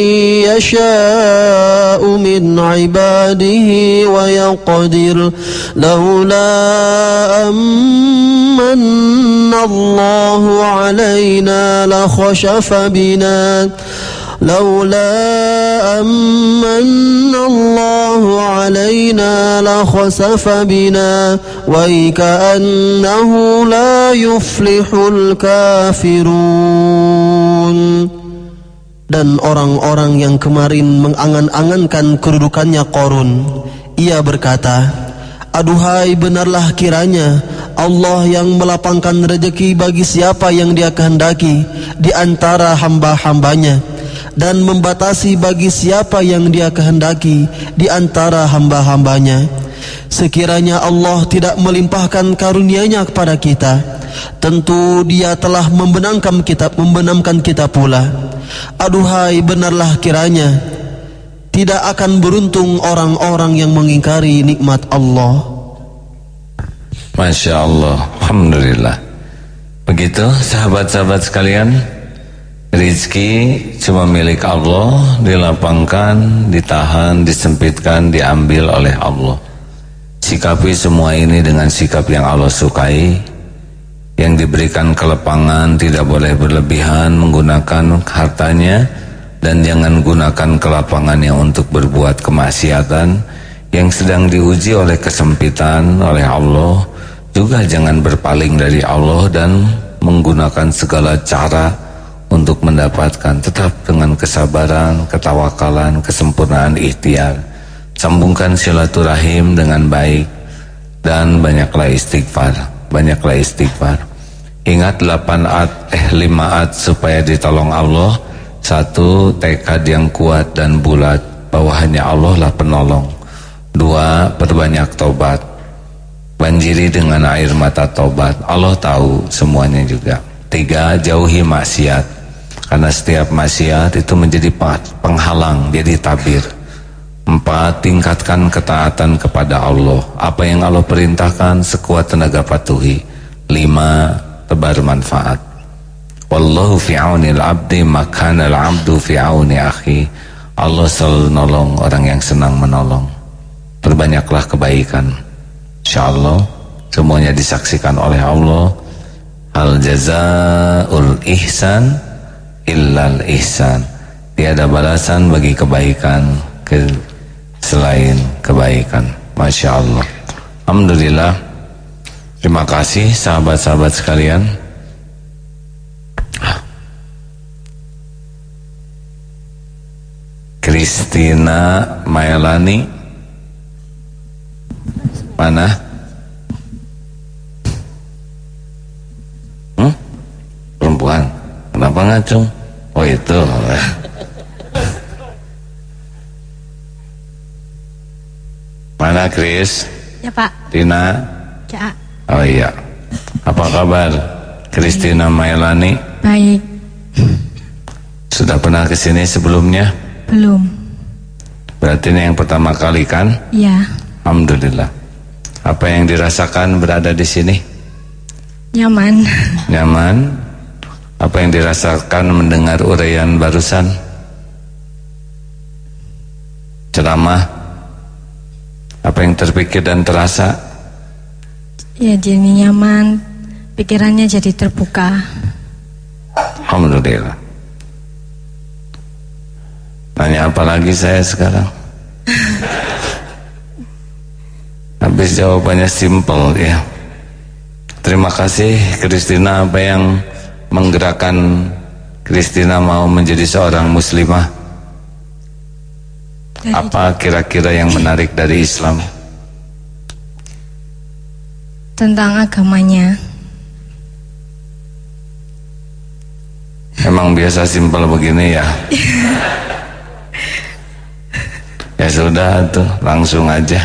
يشاء من عباده ويقدر. لولا أمن الله علينا لخشف بنا لولا أمن الله علينا لخسف بنا ويكأنه لا يفلح الكافرون dan orang-orang yang kemarin mengangan-angankan kedudukannya korun ia berkata aduhai benarlah kiranya Allah yang melapangkan rezeki bagi siapa yang dia kehendaki di antara hamba-hambanya dan membatasi bagi siapa yang dia kehendaki di antara hamba-hambanya. Sekiranya Allah tidak melimpahkan karunia-Nya kepada kita tentu dia telah membenamkan kita membenamkan kita pula. Aduhai benarlah kiranya Tidak akan beruntung orang-orang yang mengingkari nikmat Allah. Masya Allah Alhamdulillah. Begitu sahabat-sahabat sekalian Rizki cuma milik Allah Dilapangkan, ditahan, disempitkan, diambil oleh Allah. Sikapi semua ini dengan sikap yang Allah sukai yang diberikan kelepangan tidak boleh berlebihan menggunakan hartanya dan jangan gunakan kelapangannya untuk berbuat kemaksiatan yang sedang diuji oleh kesempitan oleh Allah. Juga jangan berpaling dari Allah dan menggunakan segala cara untuk mendapatkan tetap dengan kesabaran, ketawakalan, kesempurnaan ikhtiar. Sambungkan silaturahim dengan baik dan banyaklah istighfar banyaklah istighfar. Ingat 8 at eh 5 at supaya ditolong Allah. Satu tekad yang kuat dan bulat bahwa hanya Allah lah penolong. Dua perbanyak tobat. Banjiri dengan air mata tobat. Allah tahu semuanya juga. Tiga jauhi maksiat. Karena setiap maksiat itu menjadi penghalang, jadi tabir. Empat, tingkatkan ketaatan kepada Allah. Apa yang Allah perintahkan sekuat tenaga patuhi. Lima, tebar manfaat. Wallahu fi auni al-abdi makana al-abdu fi auni akhi. Allah selalu nolong orang yang senang menolong. Perbanyaklah kebaikan. Insyaallah semuanya disaksikan oleh Allah. Al jazaul ihsan illal ihsan. Tiada balasan bagi kebaikan ke selain kebaikan. Masya Allah. Alhamdulillah. Terima kasih sahabat-sahabat sekalian. Kristina Maelani Mana? Hmm? Perempuan Kenapa ngacung? Oh itu Mana Kris? Ya Pak Tina Ya Oh iya. Apa kabar? Kristina Mailani? Baik. Sudah pernah ke sini sebelumnya? Belum. Berarti ini yang pertama kali kan? Iya. Alhamdulillah. Apa yang dirasakan berada di sini? Nyaman. Nyaman. Apa yang dirasakan mendengar uraian barusan? Ceramah. Apa yang terpikir dan terasa? Ya jadi nyaman, pikirannya jadi terbuka. Alhamdulillah. Tanya apa lagi saya sekarang? Habis jawabannya simple ya. Terima kasih Kristina apa yang menggerakkan Kristina mau menjadi seorang muslimah? Apa kira-kira yang menarik dari Islam? tentang agamanya. Emang biasa simpel begini ya? ya sudah tuh, langsung aja.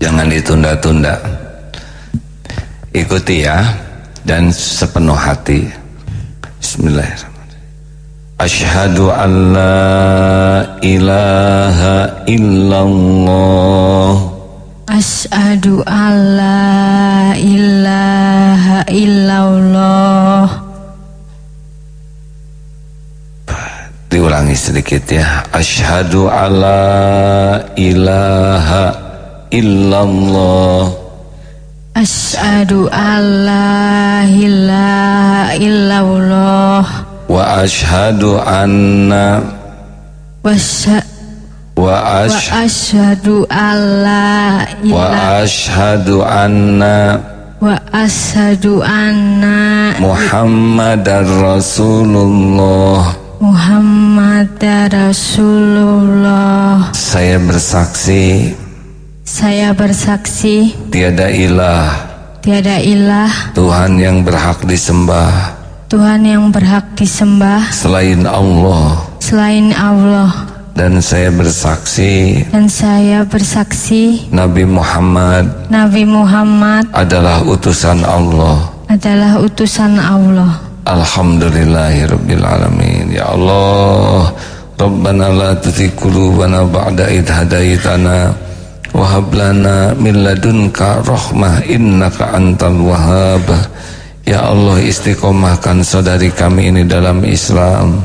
Jangan ditunda-tunda. Ikuti ya. dan sepenuh hati. Bismillahirrahmanirrahim. Ashhadu an la ilaha illallah. Ashhadu an la ilaha illallah. Diulangi sedikit ya. Ashhadu alla ilaha illallah. Ashhadu alla ilaha illallah. Wa ashhadu anna wa wa ashhadu alla wa ashhadu anna wa ashhadu anna Muhammadar Rasulullah Muhammad Rasulullah. Saya bersaksi. Saya bersaksi. Tiada ilah. Tiada ilah. Tuhan yang berhak disembah. Tuhan yang berhak disembah. Selain Allah. Selain Allah. Dan saya bersaksi. Dan saya bersaksi. Nabi Muhammad Nabi Muhammad Adalah utusan Allah. Adalah utusan Allah Alhamdulillahirrabbilalamin Ya Allah Rabbana la tuti kulubana ba'da id hadaitana Wahab lana min ladunka rahmah innaka antal wahab Ya Allah istiqomahkan saudari kami ini dalam Islam.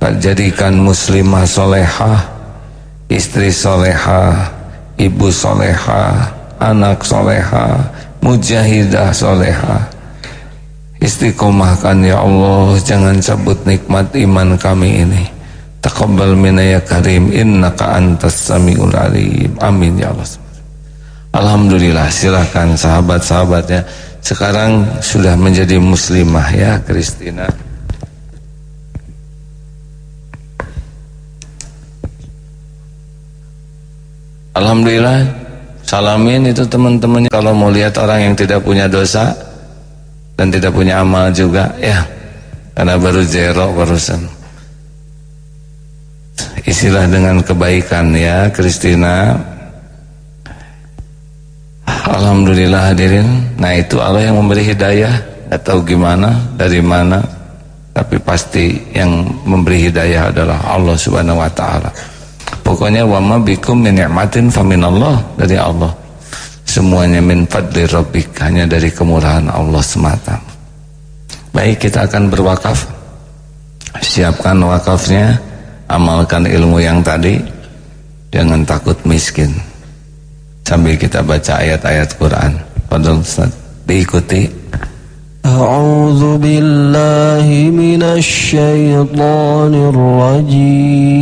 Jadikan muslimah solehah Istri solehah Ibu solehah Anak solehah Mujahidah solehah Istiqomahkan ya Allah Jangan cabut nikmat iman kami ini. Taqabbal minna ya karim Innaka antas sami'ul alim. Amin ya Allah. Alhamdulillah silakan sahabat-sahabatnya Sekarang sudah menjadi muslimah ya Kristina. Alhamdulillah Salamin itu teman-temannya. Kalau mau lihat orang yang tidak punya dosa dan tidak punya amal juga ya. Karena baru zero barusan. Isilah dengan kebaikan ya Kristina. Alhamdulillah hadirin. Nah itu Allah yang memberi hidayah. Gak tahu gimana dari mana. Tapi pasti yang memberi hidayah adalah Allah subhanahu wa ta'ala. Pokoknya wama bikum min ni'matin faminallah dari Allah semuanya min fadli rabbik hanya dari kemurahan Allah semata baik kita akan berwakaf siapkan wakafnya amalkan ilmu yang tadi jangan takut miskin sambil kita baca ayat-ayat Quran Padahal Ustaz diikuti أعوذ بالله من الشيطان الرجيم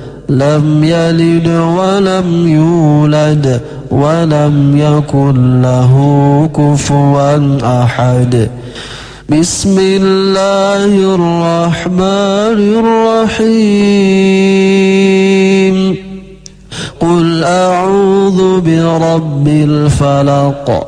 لم يلد ولم يولد ولم يكن له كفوا أحد. بسم الله الرحمن الرحيم. قل أعوذ برب الفلق.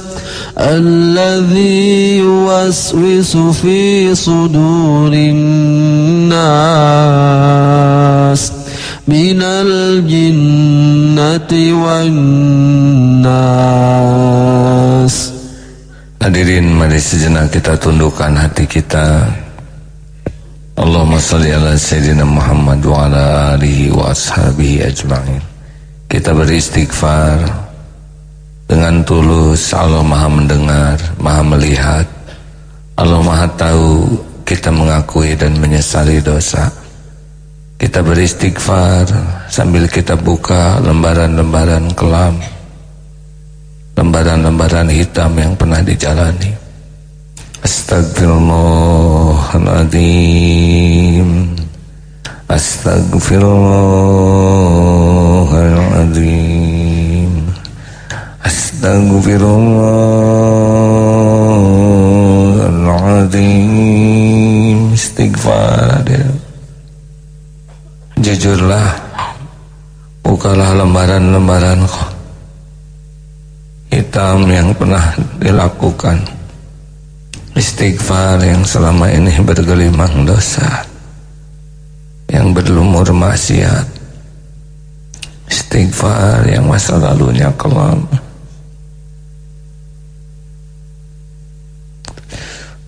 الذي يوسوس في صدور الناس من الجنة والناس Hadirin mari sejenak kita tundukkan hati kita Allahumma salli ala Sayyidina Muhammad wa ala alihi wa ashabihi ajma'in Kita beristighfar dengan tulus Allah maha mendengar, maha melihat. Allah maha tahu kita mengakui dan menyesali dosa. Kita beristighfar sambil kita buka lembaran-lembaran kelam. Lembaran-lembaran hitam yang pernah dijalani. Astagfirullahaladzim Astagfirullahaladzim Astagfirullahaladzim Istighfar Jujurlah Bukalah lembaran-lembaran hitam yang pernah dilakukan. Istighfar yang selama ini bergelimang dosa. Yang berlumur maksiat. Istighfar yang masa lalunya kelam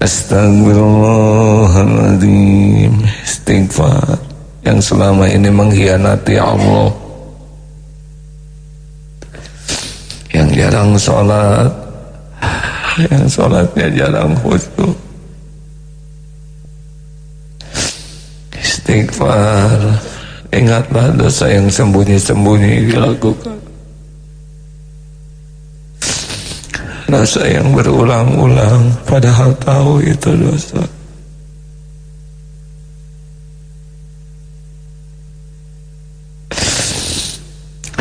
Astagfirullahaladzim Istighfar. Yang selama ini mengkhianati Allah. Yang jarang sholat. Yang sholatnya jarang khusyuk. Istighfar. Ingatlah dosa yang sembunyi-sembunyi dilakukan rasa yang berulang-ulang. Padahal tahu itu dosa.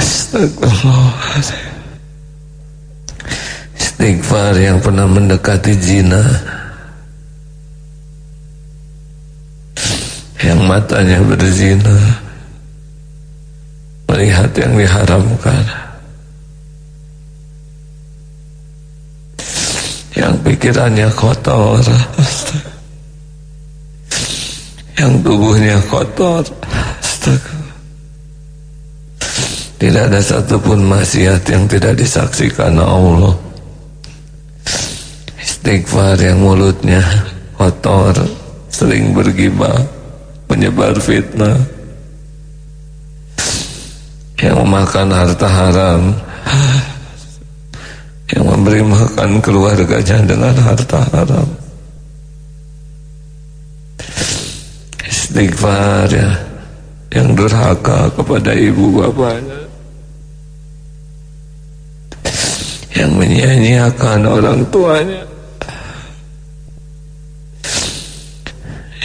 Astagfirullahaladzim. Istighfar yang pernah mendekati zina. Yang matanya berzina. Melihat yang diharamkan yang pikirannya kotor. Yang tubuhnya kotor. Tidak ada satupun maksiat yang tidak disaksikan Allah. Istighfar yang mulutnya kotor, sering bergibah, menyebar fitnah, yang memakan harta haram, yang memberi makan keluarganya dengan harta haram. Istighfar ya, yang durhaka kepada ibu bapaknya. yang menyanyiakan orang tuanya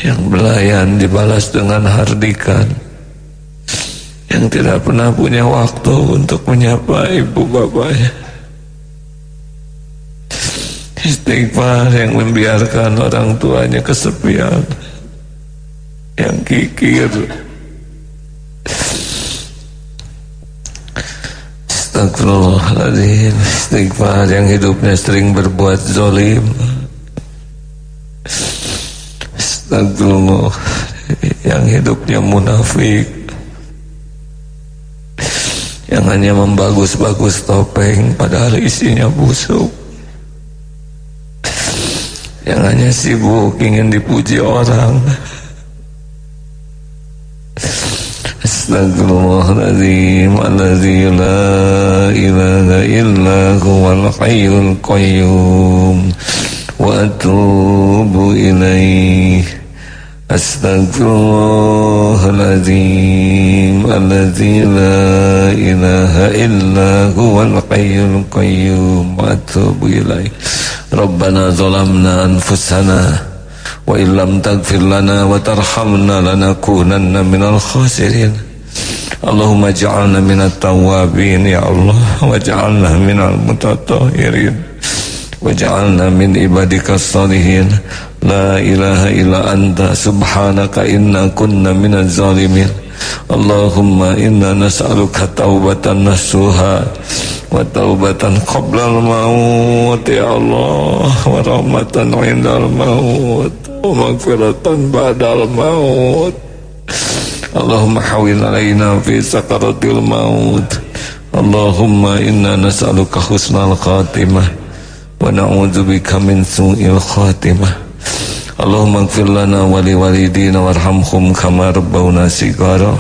yang belayan dibalas dengan hardikan yang tidak pernah punya waktu untuk menyapa ibu bapaknya istighfar yang membiarkan orang tuanya kesepian. Yang kikir. Astagfirullahaladzim. Istighfar yang hidupnya sering berbuat zolim. Astagfirullah. Yang hidupnya munafik. Yang hanya membagus-bagus topeng Padahal isinya busuk Yang hanya sibuk ingin dipuji orang. Astagfirullahaladzim Alladzi la ilaha illa huwal hayyul qayyum. Wa atubu ilaih Astagfirullahaladzim Alladzi la ilaha illa huwal hayyul qayyum. Wa atubu ilaih ربنا ظلمنا أنفسنا وإن لم تغفر لنا وترحمنا لنكونن من الخاسرين. اللهم اجعلنا من التوابين يا الله واجعلنا من المتطهرين. واجعلنا من عبادك الصالحين. لا إله إلا أنت سبحانك إنا كنا من الظالمين. Allahumma inna nas'aluka taubatan nasuha wa taubatan qabla al-maut ya Allah wa rahmatan indal maut wa maghfiratan ba'dal maut. Allahumma hawil alaina fi sakaratil maut. Allahumma inna nas'aluka husnal khatimah wa na'udzubika min su'il khatimah. اللهم اغفر لنا ولوالدينا وارحمهم كما ربونا صغارا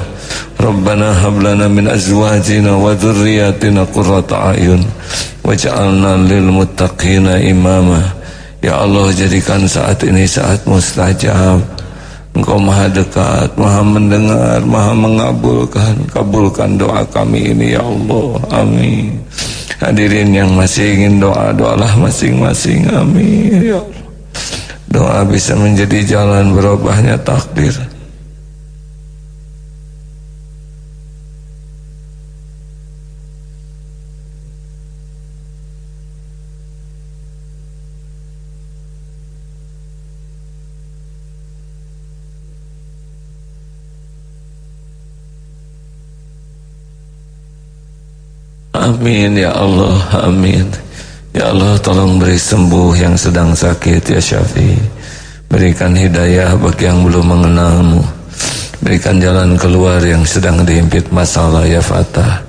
ربنا هب لنا من أزواجنا وذرياتنا قرة أعين واجعلنا للمتقين إماما Ya Allah jadikan saat ini saat mustajab Engkau maha dekat, maha mendengar, maha mengabulkan Kabulkan doa kami ini ya Allah Amin Hadirin yang masih ingin doa Doalah masing-masing Amin ya Allah Doa bisa menjadi jalan berubahnya takdir. Amin ya Allah Amin Ya Allah tolong beri sembuh yang sedang sakit ya Syafi. Berikan hidayah bagi yang belum mengenalmu. Berikan jalan keluar yang sedang diimpit masalah ya Fatah.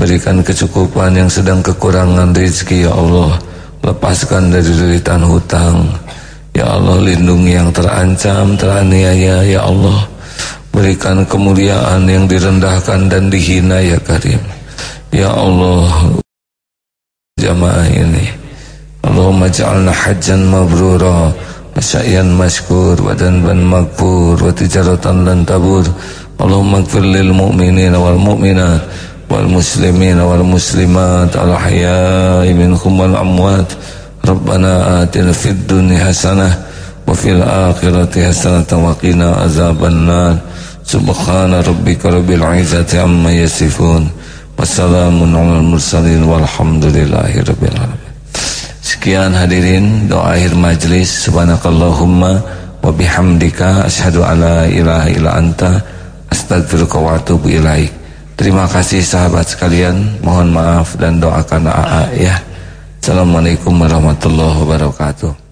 Berikan kecukupan yang sedang kekurangan rezeki ya Allah. Lepaskan dari deritan hutang. Ya Allah lindungi yang terancam, teraniaya ya Allah. Berikan kemuliaan yang direndahkan dan dihina ya Karim. Ya Allah Jamaah ini Allahumma ja'alna hajjan mabrura Masyayan masykur Wadan ban magfur Wa tijaratan lan tabur Allahumma gfir lil mu'minin wal mu'minat Wal muslimin wal muslimat Al haya'i minhum wal amwat Rabbana atina fid dunya hasanah Wa fil akhirati hasanah Wa qina azaban nar Subhana rabbika rabbil izzati amma yasifun Wassalamun ala mursalin alamin. Sekian hadirin doa akhir majlis subhanakallahumma wa bihamdika asyhadu alla ilaha illa anta astaghfiruka wa atubu ilaik. Terima kasih sahabat sekalian, mohon maaf dan doakan AA ya. Assalamualaikum warahmatullahi wabarakatuh.